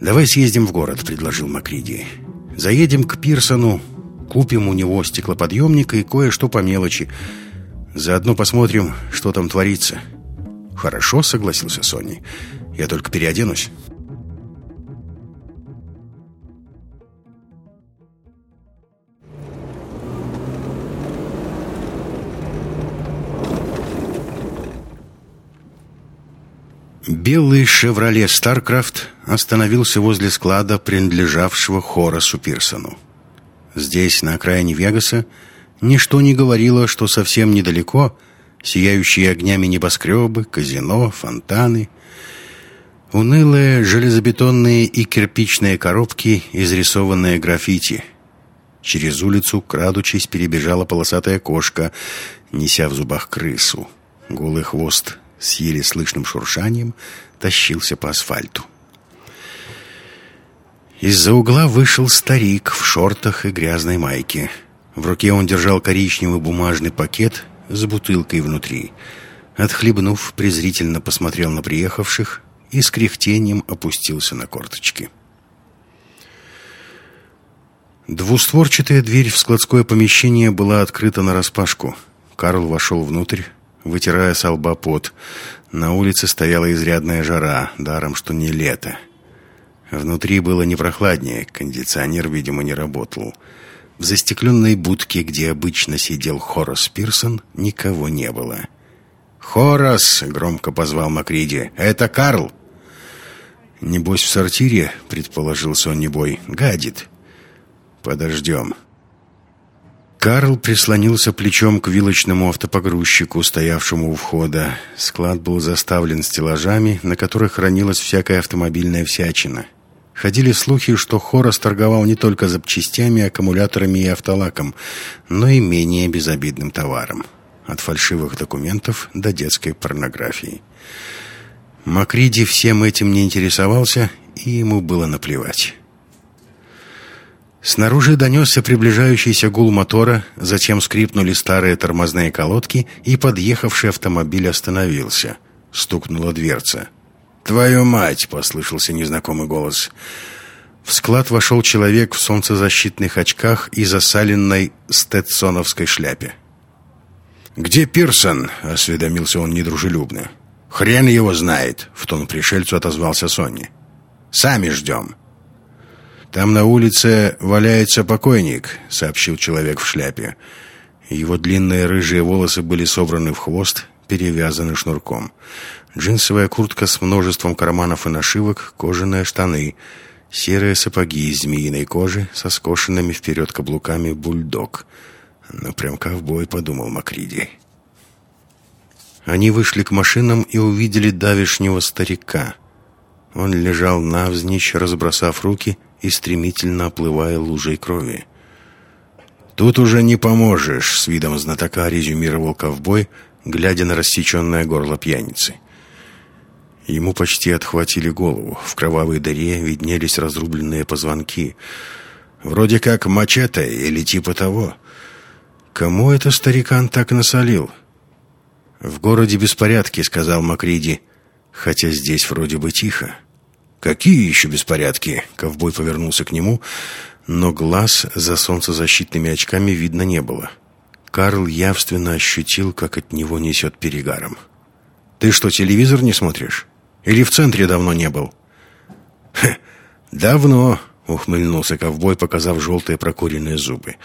«Давай съездим в город», — предложил Макриди. «Заедем к Пирсону, купим у него стеклоподъемник и кое-что по мелочи. Заодно посмотрим, что там творится». «Хорошо», — согласился Сонни. «Я только переоденусь». Белый «Шевроле Старкрафт» остановился возле склада, принадлежавшего Хорасу Пирсону. Здесь, на окраине Вегаса, ничто не говорило, что совсем недалеко сияющие огнями небоскребы, казино, фонтаны. Унылые железобетонные и кирпичные коробки, изрисованные граффити. Через улицу, крадучись, перебежала полосатая кошка, неся в зубах крысу. Голый хвост с еле слышным шуршанием тащился по асфальту. Из-за угла вышел старик в шортах и грязной майке. В руке он держал коричневый бумажный пакет с бутылкой внутри. Отхлебнув, презрительно посмотрел на приехавших и с кряхтением опустился на корточки. Двустворчатая дверь в складское помещение была открыта нараспашку. Карл вошел внутрь, вытирая с лба пот. На улице стояла изрядная жара, даром что не лето. Внутри было не прохладнее, кондиционер, видимо, не работал. В застекленной будке, где обычно сидел Хорас Пирсон, никого не было. «Хорас!» — громко позвал Макриди. «Это Карл!» «Небось, в сортире?» — предположил Соннибой. «Гадит!» «Подождем!» Карл прислонился плечом к вилочному автопогрузчику, стоявшему у входа. Склад был заставлен стеллажами, на которых хранилась всякая автомобильная всячина — Ходили слухи, что Хорос торговал не только запчастями, аккумуляторами и автолаком, но и менее безобидным товаром. От фальшивых документов до детской порнографии. Макриди всем этим не интересовался, и ему было наплевать. Снаружи донесся приближающийся гул мотора, затем скрипнули старые тормозные колодки, и подъехавший автомобиль остановился. Стукнула дверца. «Твою мать!» — послышался незнакомый голос. В склад вошел человек в солнцезащитных очках и засаленной стетсоновской шляпе. «Где Пирсон?» — осведомился он недружелюбно. «Хрен его знает!» — в тон пришельцу отозвался Сонни. «Сами ждем!» «Там на улице валяется покойник», — сообщил человек в шляпе. Его длинные рыжие волосы были собраны в хвост, перевязаны шнурком. Джинсовая куртка с множеством карманов и нашивок, кожаные штаны, серые сапоги из змеиной кожи со скошенными вперед каблуками бульдог. Ну, прям ковбой, подумал Макриди. Они вышли к машинам и увидели давишнего старика. Он лежал навзничь, разбросав руки и стремительно оплывая лужей крови. «Тут уже не поможешь», — с видом знатока резюмировал ковбой, глядя на рассеченное горло пьяницы. Ему почти отхватили голову. В кровавой дыре виднелись разрубленные позвонки. Вроде как мачете или типа того. Кому это старикан так насолил? «В городе беспорядки», — сказал Макриди, хотя здесь вроде бы тихо. «Какие еще беспорядки?» — ковбой повернулся к нему, но глаз за солнцезащитными очками видно не было. Карл явственно ощутил, как от него несет перегаром. «Ты что, телевизор не смотришь? Или в центре давно не был?» «Хе, давно», — ухмыльнулся ковбой, показав желтые прокуренные зубы.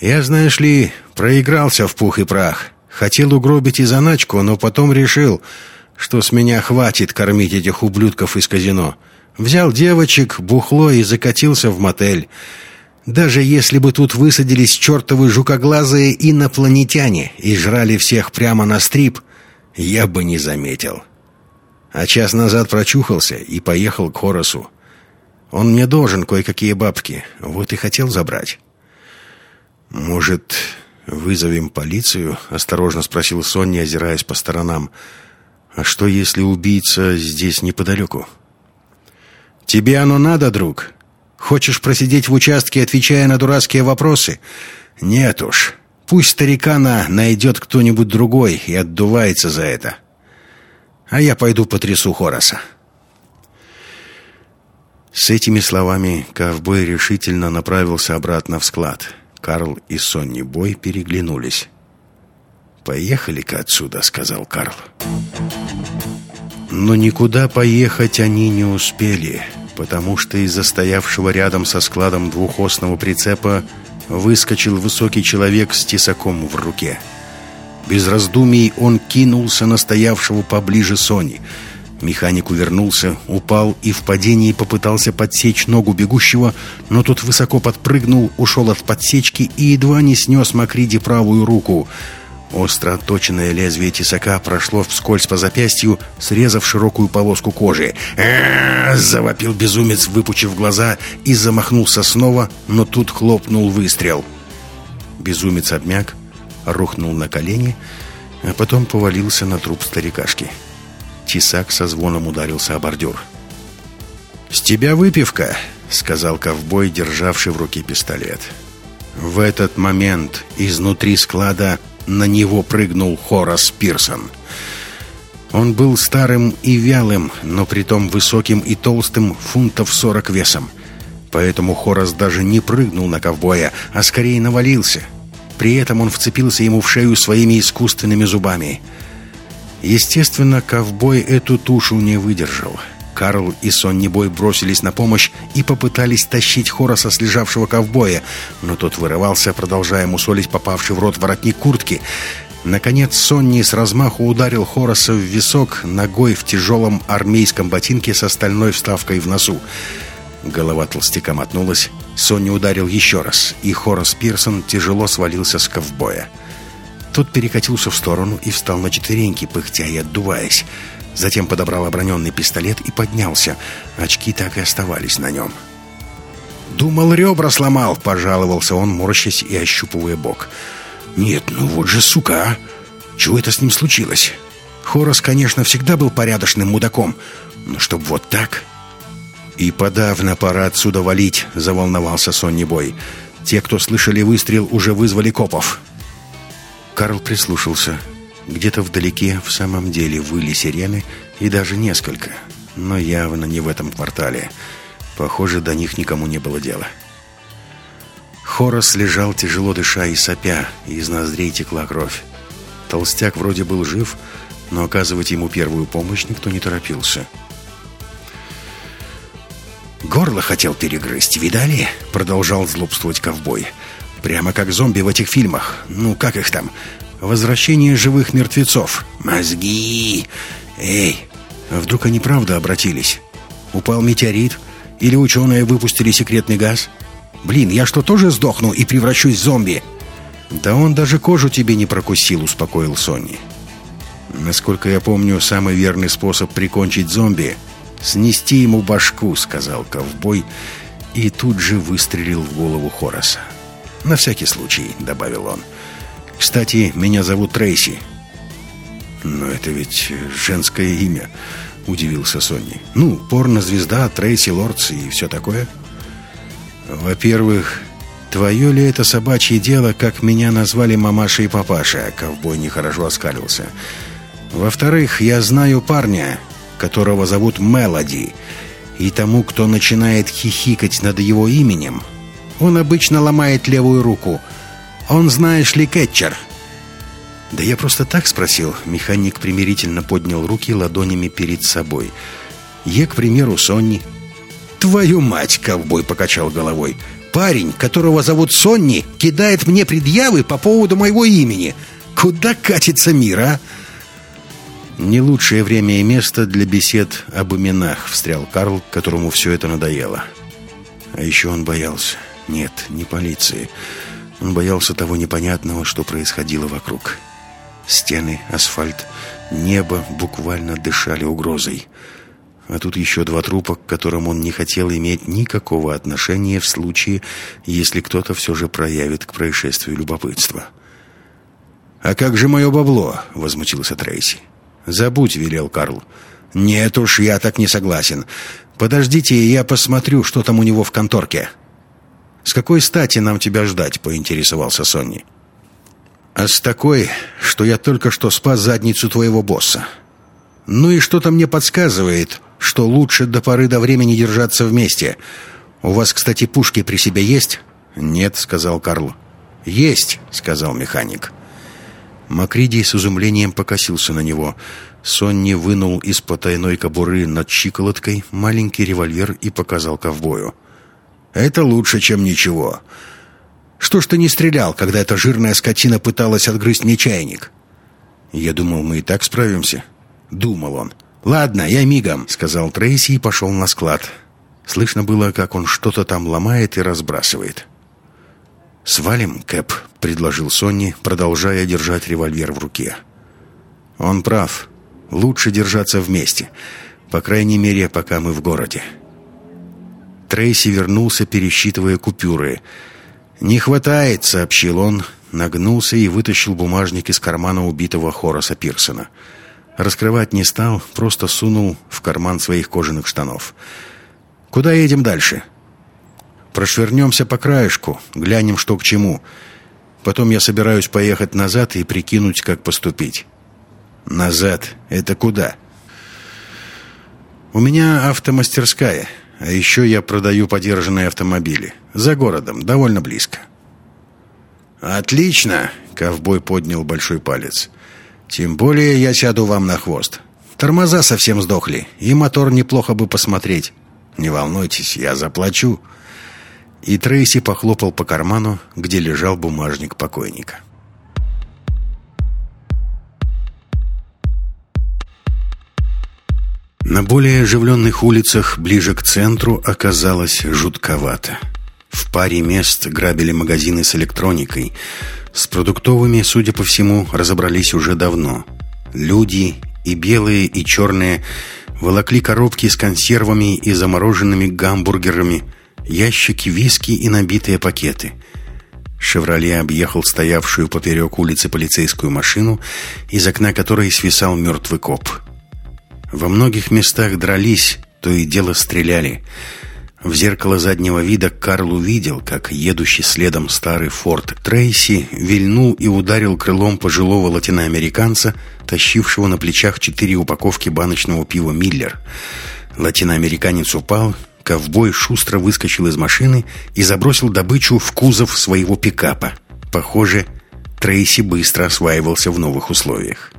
«Я, знаешь ли, проигрался в пух и прах. Хотел угробить и заначку, но потом решил, что с меня хватит кормить этих ублюдков из казино». Взял девочек, бухло и закатился в мотель. Даже если бы тут высадились чертовы жукоглазые инопланетяне и жрали всех прямо на стрип, я бы не заметил. А час назад прочухался и поехал к Хоросу. Он мне должен кое-какие бабки, вот и хотел забрать. «Может, вызовем полицию?» — осторожно спросил Сонни, озираясь по сторонам. «А что, если убийца здесь неподалеку?» «Тебе оно надо, друг? Хочешь просидеть в участке, отвечая на дурацкие вопросы? Нет уж. Пусть старикана найдет кто-нибудь другой и отдувается за это. А я пойду потрясу Хороса». С этими словами ковбой решительно направился обратно в склад. Карл и Сонни Бой переглянулись. «Поехали-ка отсюда», — сказал Карл. Но никуда поехать они не успели потому что из-за стоявшего рядом со складом двухосного прицепа выскочил высокий человек с тесаком в руке. Без раздумий он кинулся на стоявшего поближе Сони. Механик увернулся, упал и в падении попытался подсечь ногу бегущего, но тот высоко подпрыгнул, ушел от подсечки и едва не снес Макриди правую руку — Остро отточенное лезвие тесака прошло вскользь по запястью, срезав широкую полоску кожи. Завопил безумец, выпучив глаза, и замахнулся снова, но тут хлопнул выстрел. Безумец обмяк, рухнул на колени, а потом повалился на труп старикашки. Тесак со звоном ударился о бордюр. «С тебя выпивка!» — сказал ковбой, державший в руке пистолет. В этот момент изнутри склада на него прыгнул Хорас Пирсон. Он был старым и вялым, но притом высоким и толстым, фунтов сорок весом. Поэтому Хорас даже не прыгнул на ковбоя, а скорее навалился. При этом он вцепился ему в шею своими искусственными зубами. Естественно, ковбой эту тушу не выдержал. Карл и Сонни Бой бросились на помощь и попытались тащить Хороса с лежавшего ковбоя, но тот вырывался, продолжая мусолить попавший в рот воротник куртки. Наконец Сонни с размаху ударил Хороса в висок ногой в тяжелом армейском ботинке с остальной вставкой в носу. Голова толстяка мотнулась. Сонни ударил еще раз, и Хорас Пирсон тяжело свалился с ковбоя. Тот перекатился в сторону и встал на четвереньки, пыхтя и отдуваясь. Затем подобрал оброненный пистолет и поднялся. Очки так и оставались на нем. «Думал, ребра сломал», — пожаловался он, морщась и ощупывая бок. «Нет, ну вот же сука, а! Чего это с ним случилось? Хорос, конечно, всегда был порядочным мудаком, но чтоб вот так...» «И подавно пора отсюда валить», — заволновался Сонни Бой. «Те, кто слышали выстрел, уже вызвали копов». Карл прислушался. Где-то вдалеке в самом деле выли сирены, и даже несколько. Но явно не в этом квартале. Похоже, до них никому не было дела. Хорос лежал тяжело дыша и сопя, и из ноздрей текла кровь. Толстяк вроде был жив, но оказывать ему первую помощь никто не торопился. «Горло хотел перегрызть, видали?» Продолжал злобствовать ковбой. «Прямо как зомби в этих фильмах. Ну, как их там? Возвращение живых мертвецов. Мозги! Эй, а вдруг они правда обратились? Упал метеорит? Или ученые выпустили секретный газ? Блин, я что, тоже сдохну и превращусь в зомби? Да он даже кожу тебе не прокусил, успокоил Сонни. Насколько я помню, самый верный способ прикончить зомби — снести ему башку, сказал ковбой и тут же выстрелил в голову Хораса. «На всякий случай», — добавил он. «Кстати, меня зовут Трейси». «Но это ведь женское имя», — удивился Сонни. «Ну, порно-звезда, Трейси Лордс и все такое». «Во-первых, твое ли это собачье дело, как меня назвали мамаша и папаша?» Ковбой нехорошо оскалился. «Во-вторых, я знаю парня, которого зовут Мелоди, и тому, кто начинает хихикать над его именем, он обычно ломает левую руку. Он, знаешь ли, кетчер». «Да я просто так спросил». Механик примирительно поднял руки ладонями перед собой. «Я, к примеру, Сонни». «Твою мать!» — ковбой покачал головой. «Парень, которого зовут Сонни, кидает мне предъявы по поводу моего имени. Куда катится мир, а?» «Не лучшее время и место для бесед об именах», — встрял Карл, которому все это надоело. А еще он боялся. Нет, не полиции. Он боялся того непонятного, что происходило вокруг. Стены, асфальт, небо буквально дышали угрозой. А тут еще два трупа, к которым он не хотел иметь никакого отношения в случае, если кто-то все же проявит к происшествию любопытство. «А как же мое бабло?» — возмутился Трейси. «Забудь», — велел Карл. «Нет уж, я так не согласен. Подождите, я посмотрю, что там у него в конторке». «С какой стати нам тебя ждать?» — поинтересовался Сонни. А с такой, что я только что спас задницу твоего босса. Ну и что-то мне подсказывает, что лучше до поры до времени держаться вместе. У вас, кстати, пушки при себе есть? Нет, сказал Карл. Есть, сказал механик. Макриди с изумлением покосился на него. Сонни вынул из потайной кобуры над щиколоткой маленький револьвер и показал ковбою. «Это лучше, чем ничего. Что ж ты не стрелял, когда эта жирная скотина пыталась отгрызть мне чайник?» «Я думал, мы и так справимся». Думал он. «Ладно, я мигом», — сказал Трейси и пошел на склад. Слышно было, как он что-то там ломает и разбрасывает. «Свалим, Кэп», — предложил Сонни, продолжая держать револьвер в руке. «Он прав. Лучше держаться вместе. По крайней мере, пока мы в городе». Трейси вернулся, пересчитывая купюры — «Не хватает», — сообщил он, нагнулся и вытащил бумажник из кармана убитого Хораса Пирсона. Раскрывать не стал, просто сунул в карман своих кожаных штанов. «Куда едем дальше?» «Прошвернемся по краешку, глянем, что к чему. Потом я собираюсь поехать назад и прикинуть, как поступить». «Назад? Это куда?» «У меня автомастерская». А еще я продаю подержанные автомобили. За городом, довольно близко. «Отлично!» — ковбой поднял большой палец. «Тем более я сяду вам на хвост. Тормоза совсем сдохли, и мотор неплохо бы посмотреть. Не волнуйтесь, я заплачу». И Трейси похлопал по карману, где лежал бумажник покойника. На более оживленных улицах ближе к центру оказалось жутковато. В паре мест грабили магазины с электроникой. С продуктовыми, судя по всему, разобрались уже давно. Люди, и белые, и черные, волокли коробки с консервами и замороженными гамбургерами, ящики виски и набитые пакеты. «Шевроле» объехал стоявшую поперек улицы полицейскую машину, из окна которой свисал мертвый коп – во многих местах дрались, то и дело стреляли. В зеркало заднего вида Карл увидел, как едущий следом старый форт Трейси вильнул и ударил крылом пожилого латиноамериканца, тащившего на плечах четыре упаковки баночного пива «Миллер». Латиноамериканец упал, ковбой шустро выскочил из машины и забросил добычу в кузов своего пикапа. Похоже, Трейси быстро осваивался в новых условиях.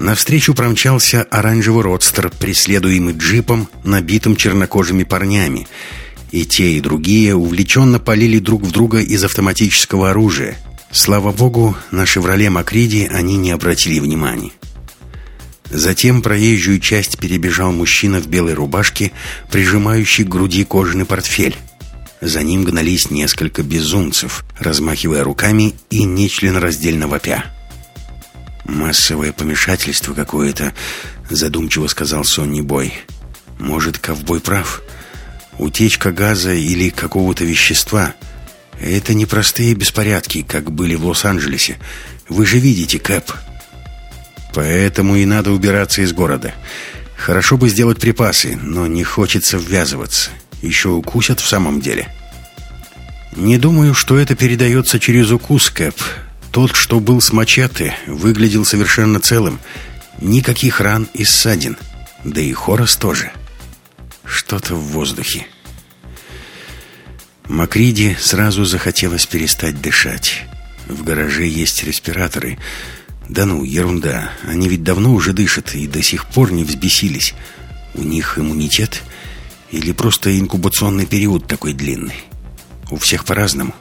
Навстречу промчался оранжевый родстер, преследуемый джипом, набитым чернокожими парнями. И те, и другие увлеченно полили друг в друга из автоматического оружия. Слава богу, на «Шевроле Макриди» они не обратили внимания. Затем проезжую часть перебежал мужчина в белой рубашке, прижимающий к груди кожаный портфель. За ним гнались несколько безумцев, размахивая руками и нечленораздельно вопя. «Массовое помешательство какое-то», — задумчиво сказал Сонни Бой. «Может, ковбой прав? Утечка газа или какого-то вещества — это не простые беспорядки, как были в Лос-Анджелесе. Вы же видите, Кэп. Поэтому и надо убираться из города. Хорошо бы сделать припасы, но не хочется ввязываться. Еще укусят в самом деле. Не думаю, что это передается через укус, Кэп. Тот, что был с мачете, выглядел совершенно целым. Никаких ран и ссадин. Да и Хорос тоже. Что-то в воздухе. Макриди сразу захотелось перестать дышать. В гараже есть респираторы. Да ну, ерунда. Они ведь давно уже дышат и до сих пор не взбесились. У них иммунитет? Или просто инкубационный период такой длинный? У всех по-разному.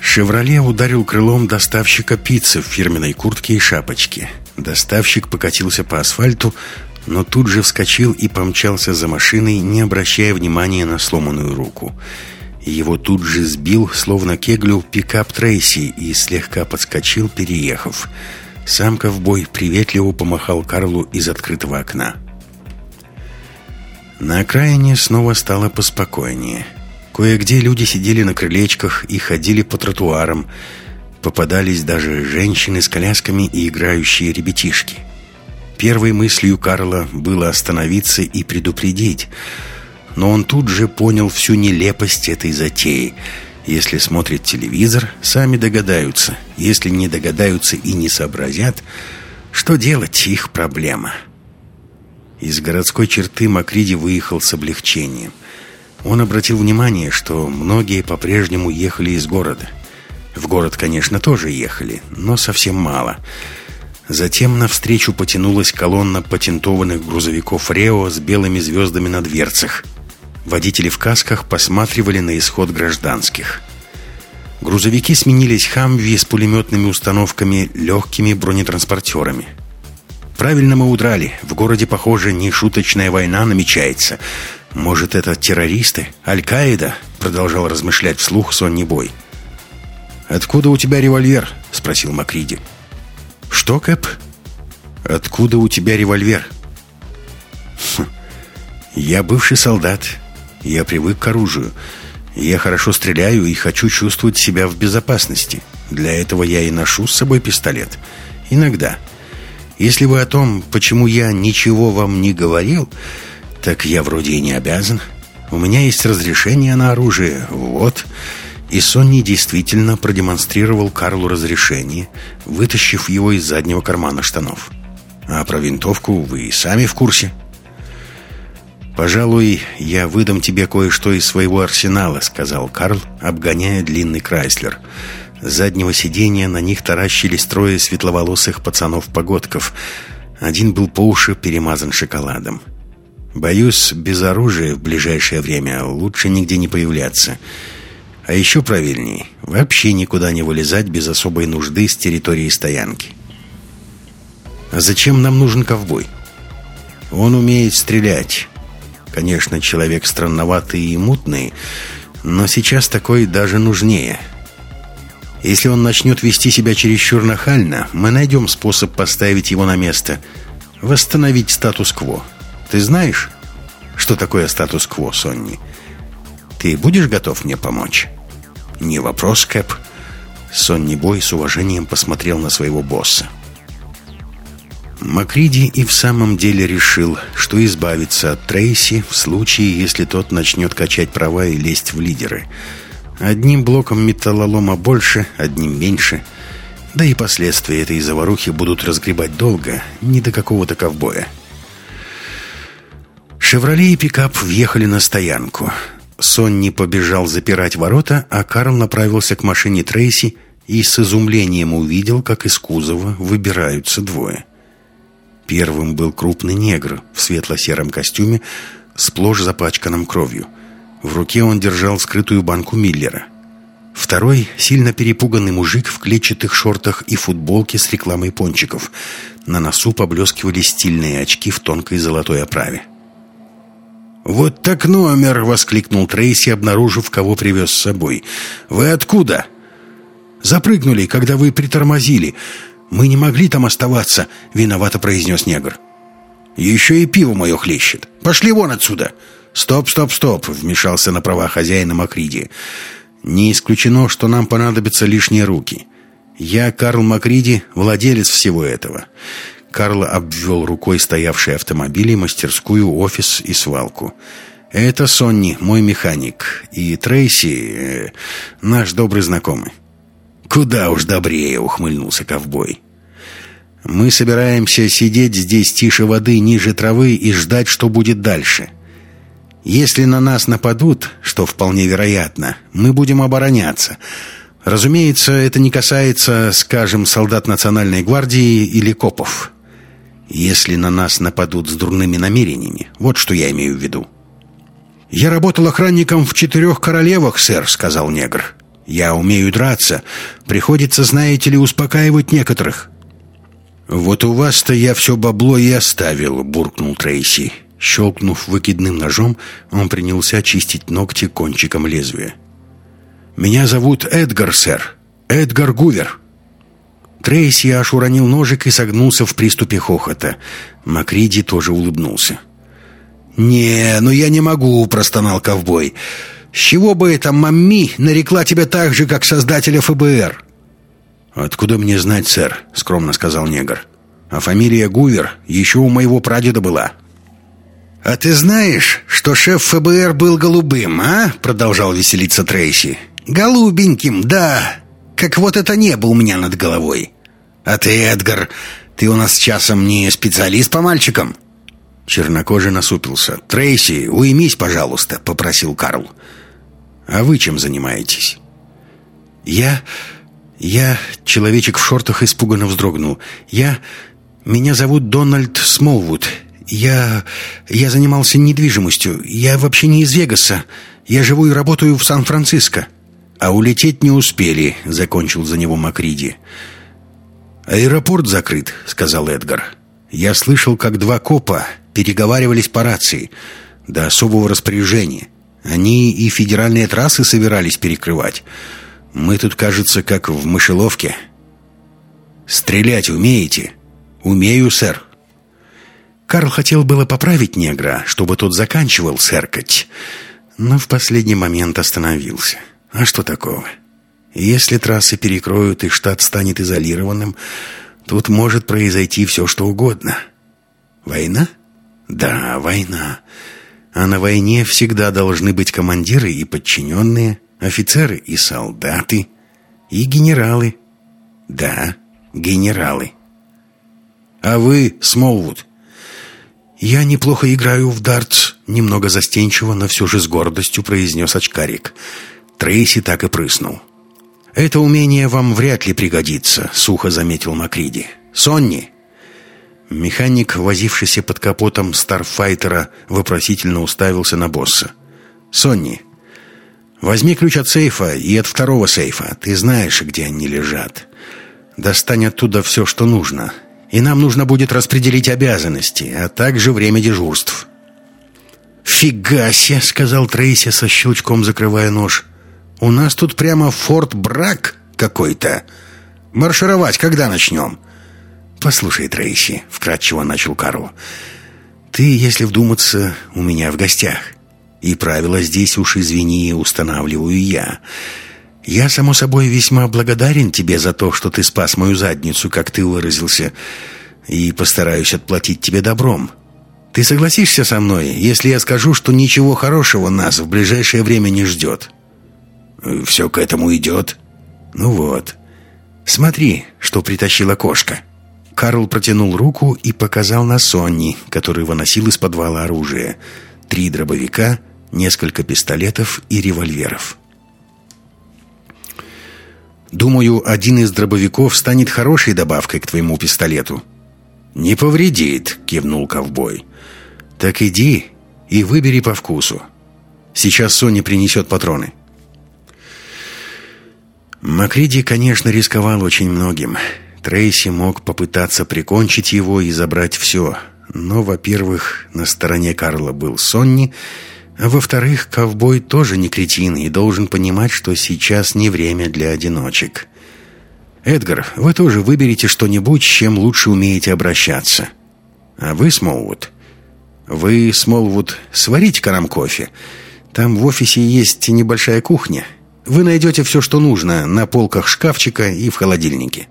«Шевроле» ударил крылом доставщика пиццы в фирменной куртке и шапочке. Доставщик покатился по асфальту, но тут же вскочил и помчался за машиной, не обращая внимания на сломанную руку. Его тут же сбил, словно кеглю, пикап Трейси и слегка подскочил, переехав. Сам ковбой приветливо помахал Карлу из открытого окна. На окраине снова стало поспокойнее – Кое-где люди сидели на крылечках и ходили по тротуарам. Попадались даже женщины с колясками и играющие ребятишки. Первой мыслью Карла было остановиться и предупредить. Но он тут же понял всю нелепость этой затеи. Если смотрят телевизор, сами догадаются. Если не догадаются и не сообразят, что делать, их проблема. Из городской черты Макриди выехал с облегчением – он обратил внимание, что многие по-прежнему ехали из города. В город, конечно, тоже ехали, но совсем мало. Затем навстречу потянулась колонна патентованных грузовиков «Рео» с белыми звездами на дверцах. Водители в касках посматривали на исход гражданских. Грузовики сменились «Хамви» с пулеметными установками, легкими бронетранспортерами. «Правильно мы удрали. В городе, похоже, нешуточная война намечается». «Может, это террористы? Аль-Каида?» Продолжал размышлять вслух Сонни Бой. «Откуда у тебя револьвер?» Спросил Макриди. «Что, Кэп?» «Откуда у тебя револьвер?» хм. «Я бывший солдат. Я привык к оружию. Я хорошо стреляю и хочу чувствовать себя в безопасности. Для этого я и ношу с собой пистолет. Иногда. Если вы о том, почему я ничего вам не говорил, «Так я вроде и не обязан. У меня есть разрешение на оружие. Вот». И Сонни действительно продемонстрировал Карлу разрешение, вытащив его из заднего кармана штанов. «А про винтовку вы и сами в курсе». «Пожалуй, я выдам тебе кое-что из своего арсенала», — сказал Карл, обгоняя длинный Крайслер. С заднего сиденья на них таращились трое светловолосых пацанов-погодков. Один был по уши перемазан шоколадом. Боюсь, без оружия в ближайшее время лучше нигде не появляться. А еще правильнее, вообще никуда не вылезать без особой нужды с территории стоянки. А зачем нам нужен ковбой? Он умеет стрелять. Конечно, человек странноватый и мутный, но сейчас такой даже нужнее. Если он начнет вести себя чересчур нахально, мы найдем способ поставить его на место, восстановить статус-кво. Ты знаешь, что такое статус-кво, Сонни? Ты будешь готов мне помочь? Не вопрос, Кэп. Сонни Бой с уважением посмотрел на своего босса. Макриди и в самом деле решил, что избавиться от Трейси в случае, если тот начнет качать права и лезть в лидеры. Одним блоком металлолома больше, одним меньше. Да и последствия этой заварухи будут разгребать долго, не до какого-то ковбоя. «Шевроле» и пикап въехали на стоянку. Сонни побежал запирать ворота, а Карл направился к машине Трейси и с изумлением увидел, как из кузова выбираются двое. Первым был крупный негр в светло-сером костюме, сплошь запачканном кровью. В руке он держал скрытую банку Миллера. Второй — сильно перепуганный мужик в клетчатых шортах и футболке с рекламой пончиков. На носу поблескивали стильные очки в тонкой золотой оправе. «Вот так номер!» — воскликнул Трейси, обнаружив, кого привез с собой. «Вы откуда?» «Запрыгнули, когда вы притормозили. Мы не могли там оставаться», — виновато произнес негр. Еще и пиво мое хлещет. Пошли вон отсюда!» «Стоп, стоп, стоп!» — вмешался на права хозяина Макриди. «Не исключено, что нам понадобятся лишние руки. Я, Карл Макриди, владелец всего этого». Карл обвел рукой стоявшие автомобили, мастерскую, офис и свалку. «Это Сонни, мой механик, и Трейси, э, наш добрый знакомый». «Куда уж добрее!» — ухмыльнулся ковбой. «Мы собираемся сидеть здесь тише воды, ниже травы и ждать, что будет дальше. Если на нас нападут, что вполне вероятно, мы будем обороняться. Разумеется, это не касается, скажем, солдат Национальной гвардии или копов. Если на нас нападут с дурными намерениями, вот что я имею в виду». «Я работал охранником в четырех королевах, сэр», — сказал негр. «Я умею драться. Приходится, знаете ли, успокаивать некоторых». «Вот у вас-то я все бабло и оставил», — буркнул Трейси. Щелкнув выкидным ножом, он принялся очистить ногти кончиком лезвия. «Меня зовут Эдгар, сэр. Эдгар Гувер». Трейси аж уронил ножик и согнулся в приступе хохота. Макриди тоже улыбнулся. «Не, ну я не могу», — простонал ковбой. «С чего бы это мамми нарекла тебя так же, как создателя ФБР?» «Откуда мне знать, сэр?» — скромно сказал негр. «А фамилия Гувер еще у моего прадеда была». «А ты знаешь, что шеф ФБР был голубым, а?» — продолжал веселиться Трейси. «Голубеньким, да. Как вот это небо у меня над головой. А ты, Эдгар, ты у нас часом не специалист по мальчикам?» Чернокожий насупился. «Трейси, уймись, пожалуйста», — попросил Карл. «А вы чем занимаетесь?» «Я... я...» — человечек в шортах испуганно вздрогнул. «Я... меня зовут Дональд Смолвуд. Я... я занимался недвижимостью. Я вообще не из Вегаса. Я живу и работаю в Сан-Франциско». «А улететь не успели», — закончил за него Макриди. «Аэропорт закрыт», — сказал Эдгар. «Я слышал, как два копа переговаривались по рации до особого распоряжения. Они и федеральные трассы собирались перекрывать. Мы тут, кажется, как в мышеловке. «Стрелять умеете?» «Умею, сэр». Карл хотел было поправить негра, чтобы тот заканчивал сэркать, но в последний момент остановился. А что такого? Если трассы перекроют и штат станет изолированным, тут может произойти все, что угодно. Война? Да, война. А на войне всегда должны быть командиры и подчиненные, офицеры и солдаты, и генералы. Да, генералы. А вы, Смолвуд? Я неплохо играю в дартс, немного застенчиво, но все же с гордостью произнес очкарик. Трейси так и прыснул. «Это умение вам вряд ли пригодится», — сухо заметил Макриди. «Сонни, Механик, возившийся под капотом Старфайтера, вопросительно уставился на босса. «Сонни, возьми ключ от сейфа и от второго сейфа. Ты знаешь, где они лежат. Достань оттуда все, что нужно. И нам нужно будет распределить обязанности, а также время дежурств». «Фига себе!» — сказал Трейси со щелчком закрывая нож. «У нас тут прямо форт-брак какой-то. Маршировать когда начнем?» «Послушай, Трейси», — вкратчиво начал Карл, — «ты, если вдуматься, у меня в гостях. И правила здесь уж, извини, устанавливаю я. Я, само собой, весьма благодарен тебе за то, что ты спас мою задницу, как ты выразился, и постараюсь отплатить тебе добром. Ты согласишься со мной, если я скажу, что ничего хорошего нас в ближайшее время не ждет?» «Все к этому идет». «Ну вот. Смотри, что притащила кошка». Карл протянул руку и показал на Сонни, который выносил из подвала оружие. Три дробовика, несколько пистолетов и револьверов. «Думаю, один из дробовиков станет хорошей добавкой к твоему пистолету». «Не повредит», — кивнул ковбой. «Так иди и выбери по вкусу. Сейчас Соня принесет патроны». Макриди, конечно, рисковал очень многим. Трейси мог попытаться прикончить его и забрать все. Но, во-первых, на стороне Карла был Сонни, а во-вторых, ковбой тоже не кретин и должен понимать, что сейчас не время для одиночек. «Эдгар, вы тоже выберите что-нибудь, с чем лучше умеете обращаться». А вы, Смолвуд, вы, Смолвуд, сварите-ка нам кофе. Там в офисе есть небольшая кухня. Вы найдете все, что нужно, на полках шкафчика и в холодильнике».